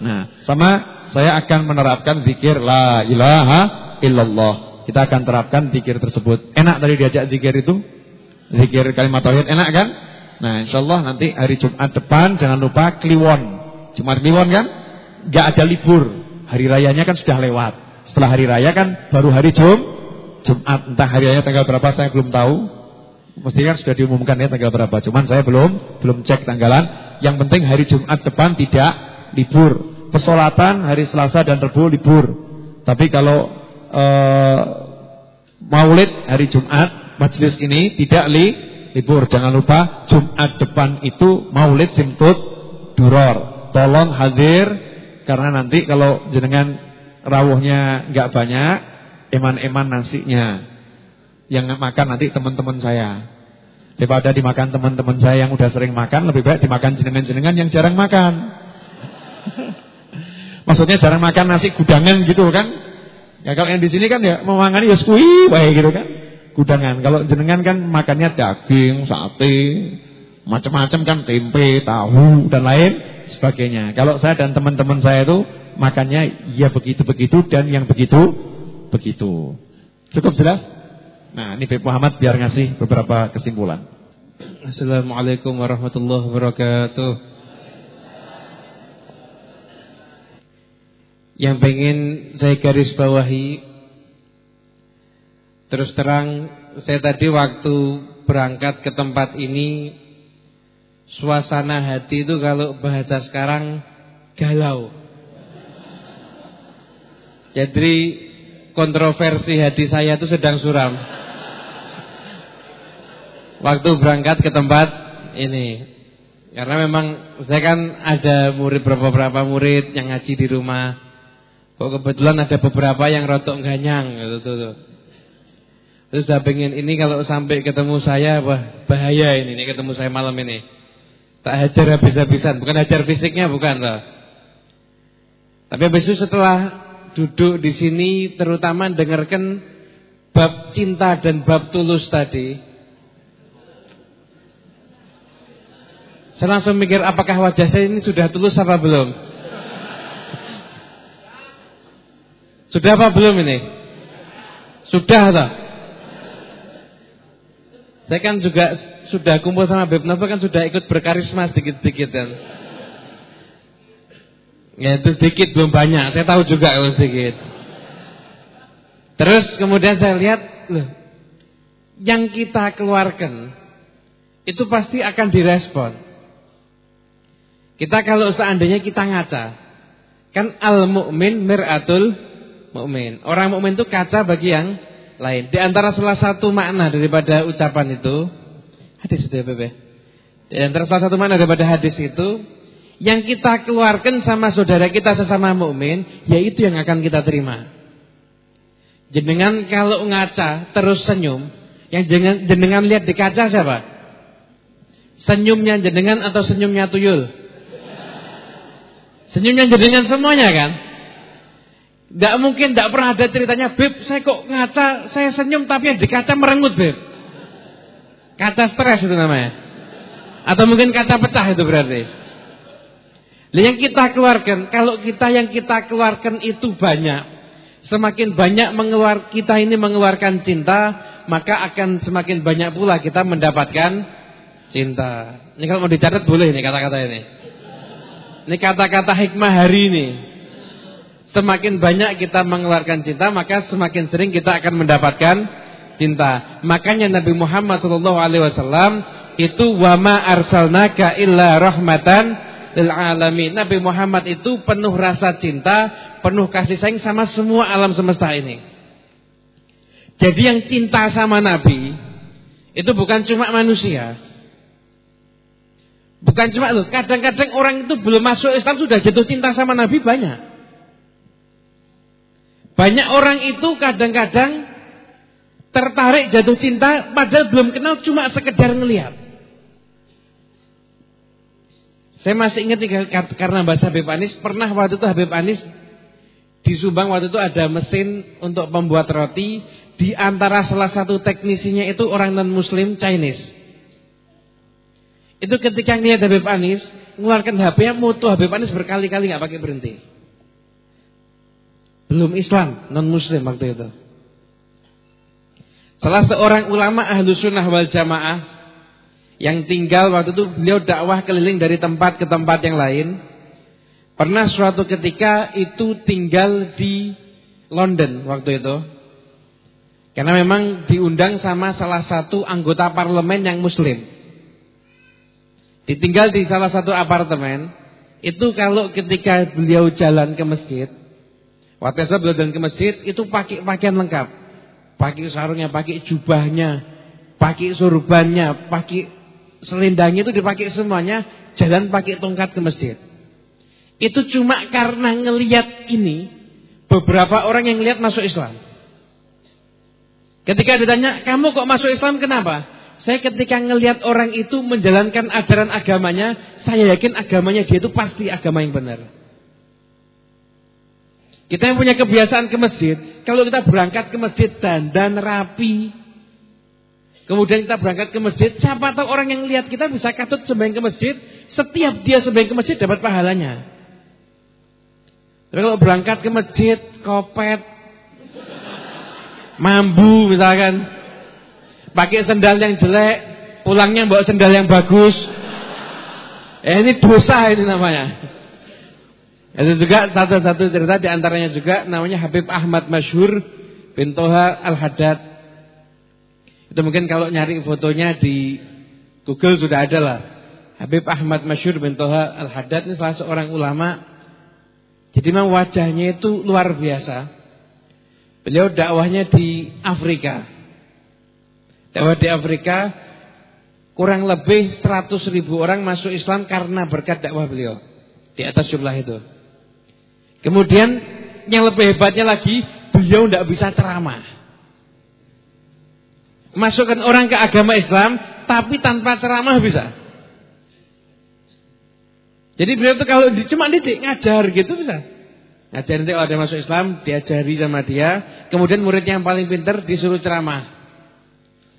Nah, sama saya akan menerapkan zikir la ilaha illallah. Kita akan terapkan zikir tersebut. Enak tadi diajak zikir itu? Zikir kalimat tauhid enak kan? Nah, insyaallah nanti hari Jumat depan jangan lupa kliwon. Jumat kliwon kan? Gak ada libur. Hari rayanya kan sudah lewat. Setelah hari raya kan baru hari Jum, Jumat. Entah hari raya tanggal berapa saya belum tahu. Mestinya kan sudah diumumkan ya tanggal berapa. Cuman saya belum belum cek tanggalan. Yang penting hari Jumat depan tidak libur. Pesolatan hari Selasa dan Rabu libur. Tapi kalau uh, Maulid hari Jumat majelis ini tidak li, libur. Jangan lupa Jumat depan itu Maulid Simtut Duror. Tolong hadir karena nanti kalau jenengan rawuhnya nggak banyak, eman-eman nasinya. Yang makan nanti teman-teman saya. Daripada dimakan teman-teman saya yang udah sering makan, lebih baik dimakan jenengan-jenengan yang jarang makan. Maksudnya jarang makan nasi gudangan gitu kan? Ya kalau yang di sini kan ya makan ya skui, baik gitu kan? Gudangan. Kalau jenengan kan makannya daging, sate, Macam-macam kan tempe, tahu dan lain sebagainya. Kalau saya dan teman-teman saya itu makannya ya begitu-begitu dan yang begitu begitu. Cukup jelas? Nah, ini Beb Muhammad biar ngasih beberapa kesimpulan. Assalamualaikum warahmatullahi wabarakatuh. Yang pengen saya garis bawahi Terus terang saya tadi waktu berangkat ke tempat ini Suasana hati itu kalau bahasa sekarang galau Jadi kontroversi hati saya itu sedang suram Waktu berangkat ke tempat ini Karena memang saya kan ada murid beberapa murid yang ngaji di rumah Kok kebetulan ada beberapa yang rotok ganyang gitu tuh. Terus saya pengen ini kalau sampai ketemu saya wah bahaya ini nih ketemu saya malam ini. Tak hajar habis-habisan, bukan hajar fisiknya bukan loh. Tapi habis itu setelah duduk di sini terutama dengarkan bab cinta dan bab tulus tadi. Saya langsung mikir apakah wajah saya ini sudah tulus apa belum? Sudah apa belum ini? Sudah tak? Saya kan juga sudah kumpul sama Beb Nova kan sudah ikut berkarisma sedikit-sedikit kan. Ya itu sedikit belum banyak. Saya tahu juga kalau sedikit. Terus kemudian saya lihat loh, yang kita keluarkan itu pasti akan direspon. Kita kalau seandainya kita ngaca, kan al mukmin miratul mukmin. Orang mukmin itu kaca bagi yang lain. Di antara salah satu makna daripada ucapan itu hadis itu ya Bebe. Di antara salah satu makna daripada hadis itu yang kita keluarkan sama saudara kita sesama mukmin, yaitu yang akan kita terima. Jenengan kalau ngaca terus senyum, yang jenengan, jenengan lihat di kaca siapa? Senyumnya jenengan atau senyumnya tuyul? Senyumnya jenengan semuanya kan? Tidak mungkin, tidak pernah ada ceritanya, Beb, saya kok ngaca, saya senyum tapi yang di kaca merengut, Beb. Kata stres itu namanya. Atau mungkin kata pecah itu berarti. Yang kita keluarkan, kalau kita yang kita keluarkan itu banyak, semakin banyak mengeluar kita ini mengeluarkan cinta, maka akan semakin banyak pula kita mendapatkan cinta. Ini kalau mau dicatat boleh nih kata-kata ini. Ini kata-kata hikmah hari ini. Semakin banyak kita mengeluarkan cinta, maka semakin sering kita akan mendapatkan cinta. Makanya Nabi Muhammad SAW itu wama arsalnaka illa rahmatan lil alamin. Nabi Muhammad itu penuh rasa cinta, penuh kasih sayang sama semua alam semesta ini. Jadi yang cinta sama Nabi itu bukan cuma manusia. Bukan cuma loh, kadang-kadang orang itu belum masuk Islam sudah jatuh cinta sama Nabi banyak. Banyak orang itu kadang-kadang tertarik jatuh cinta padahal belum kenal cuma sekedar ngelihat. Saya masih ingat karena bahasa Habib Anis pernah waktu itu Habib Anis di Subang waktu itu ada mesin untuk membuat roti di antara salah satu teknisinya itu orang non muslim Chinese. Itu ketika ngelihat Habib Anis mengeluarkan HP-nya moto Habib Anis berkali-kali nggak pakai berhenti. Belum Islam, non muslim waktu itu. Salah seorang ulama ahlu sunnah wal jamaah yang tinggal waktu itu beliau dakwah keliling dari tempat ke tempat yang lain. Pernah suatu ketika itu tinggal di London waktu itu. Karena memang diundang sama salah satu anggota parlemen yang muslim. Ditinggal di salah satu apartemen. Itu kalau ketika beliau jalan ke masjid. Waktu saya beliau jalan ke masjid itu pakai pakaian lengkap. Pakai sarungnya, pakai jubahnya, pakai surbannya, pakai selendangnya itu dipakai semuanya, jalan pakai tongkat ke masjid. Itu cuma karena ngelihat ini beberapa orang yang lihat masuk Islam. Ketika ditanya, "Kamu kok masuk Islam kenapa?" Saya ketika ngelihat orang itu menjalankan ajaran agamanya, saya yakin agamanya dia itu pasti agama yang benar. Kita yang punya kebiasaan ke masjid, kalau kita berangkat ke masjid dandan rapi. Kemudian kita berangkat ke masjid, siapa tahu orang yang lihat kita bisa katut sembahyang ke masjid, setiap dia sembahyang ke masjid dapat pahalanya. Tapi kalau berangkat ke masjid, kopet, mambu misalkan, pakai sendal yang jelek, pulangnya bawa sendal yang bagus, eh ini dosa ini namanya. Itu juga satu-satu cerita di antaranya juga namanya Habib Ahmad Masyhur bin Toha Al-Haddad. Itu mungkin kalau nyari fotonya di Google sudah ada lah. Habib Ahmad Masyur bin Toha Al-Haddad ini salah seorang ulama. Jadi memang wajahnya itu luar biasa. Beliau dakwahnya di Afrika. Dakwah di Afrika kurang lebih 100 ribu orang masuk Islam karena berkat dakwah beliau. Di atas jumlah itu. Kemudian yang lebih hebatnya lagi, beliau tidak bisa ceramah masukkan orang ke agama Islam tapi tanpa ceramah bisa. Jadi beliau itu kalau cuma didik ngajar gitu bisa. Ngajar nanti kalau ada masuk Islam diajari sama dia, kemudian muridnya yang paling pintar disuruh ceramah.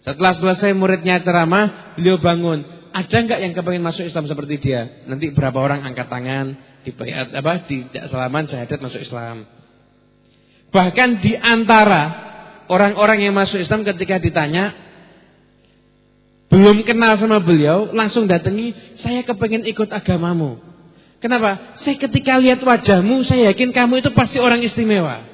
Setelah selesai muridnya ceramah, beliau bangun. Ada enggak yang kepengen masuk Islam seperti dia? Nanti berapa orang angkat tangan, dibayat apa, tidak selaman syahadat masuk Islam. Bahkan di antara orang-orang yang masuk Islam ketika ditanya belum kenal sama beliau langsung datangi saya kepengen ikut agamamu kenapa? Saya ketika lihat wajahmu saya yakin kamu itu pasti orang istimewa.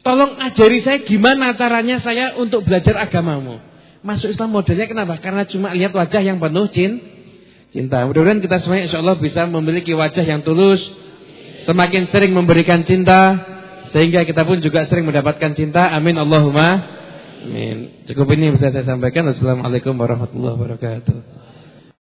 Tolong ajari saya gimana caranya saya untuk belajar agamamu. Masuk Islam modelnya kenapa? Karena cuma lihat wajah yang penuh cinta. Mudah-mudahan kita semua insya Allah bisa memiliki wajah yang tulus semakin sering memberikan cinta sehingga kita pun juga sering mendapatkan cinta. Amin Allahumma. Amin. Cukup ini bisa saya sampaikan. Wassalamualaikum warahmatullahi wabarakatuh.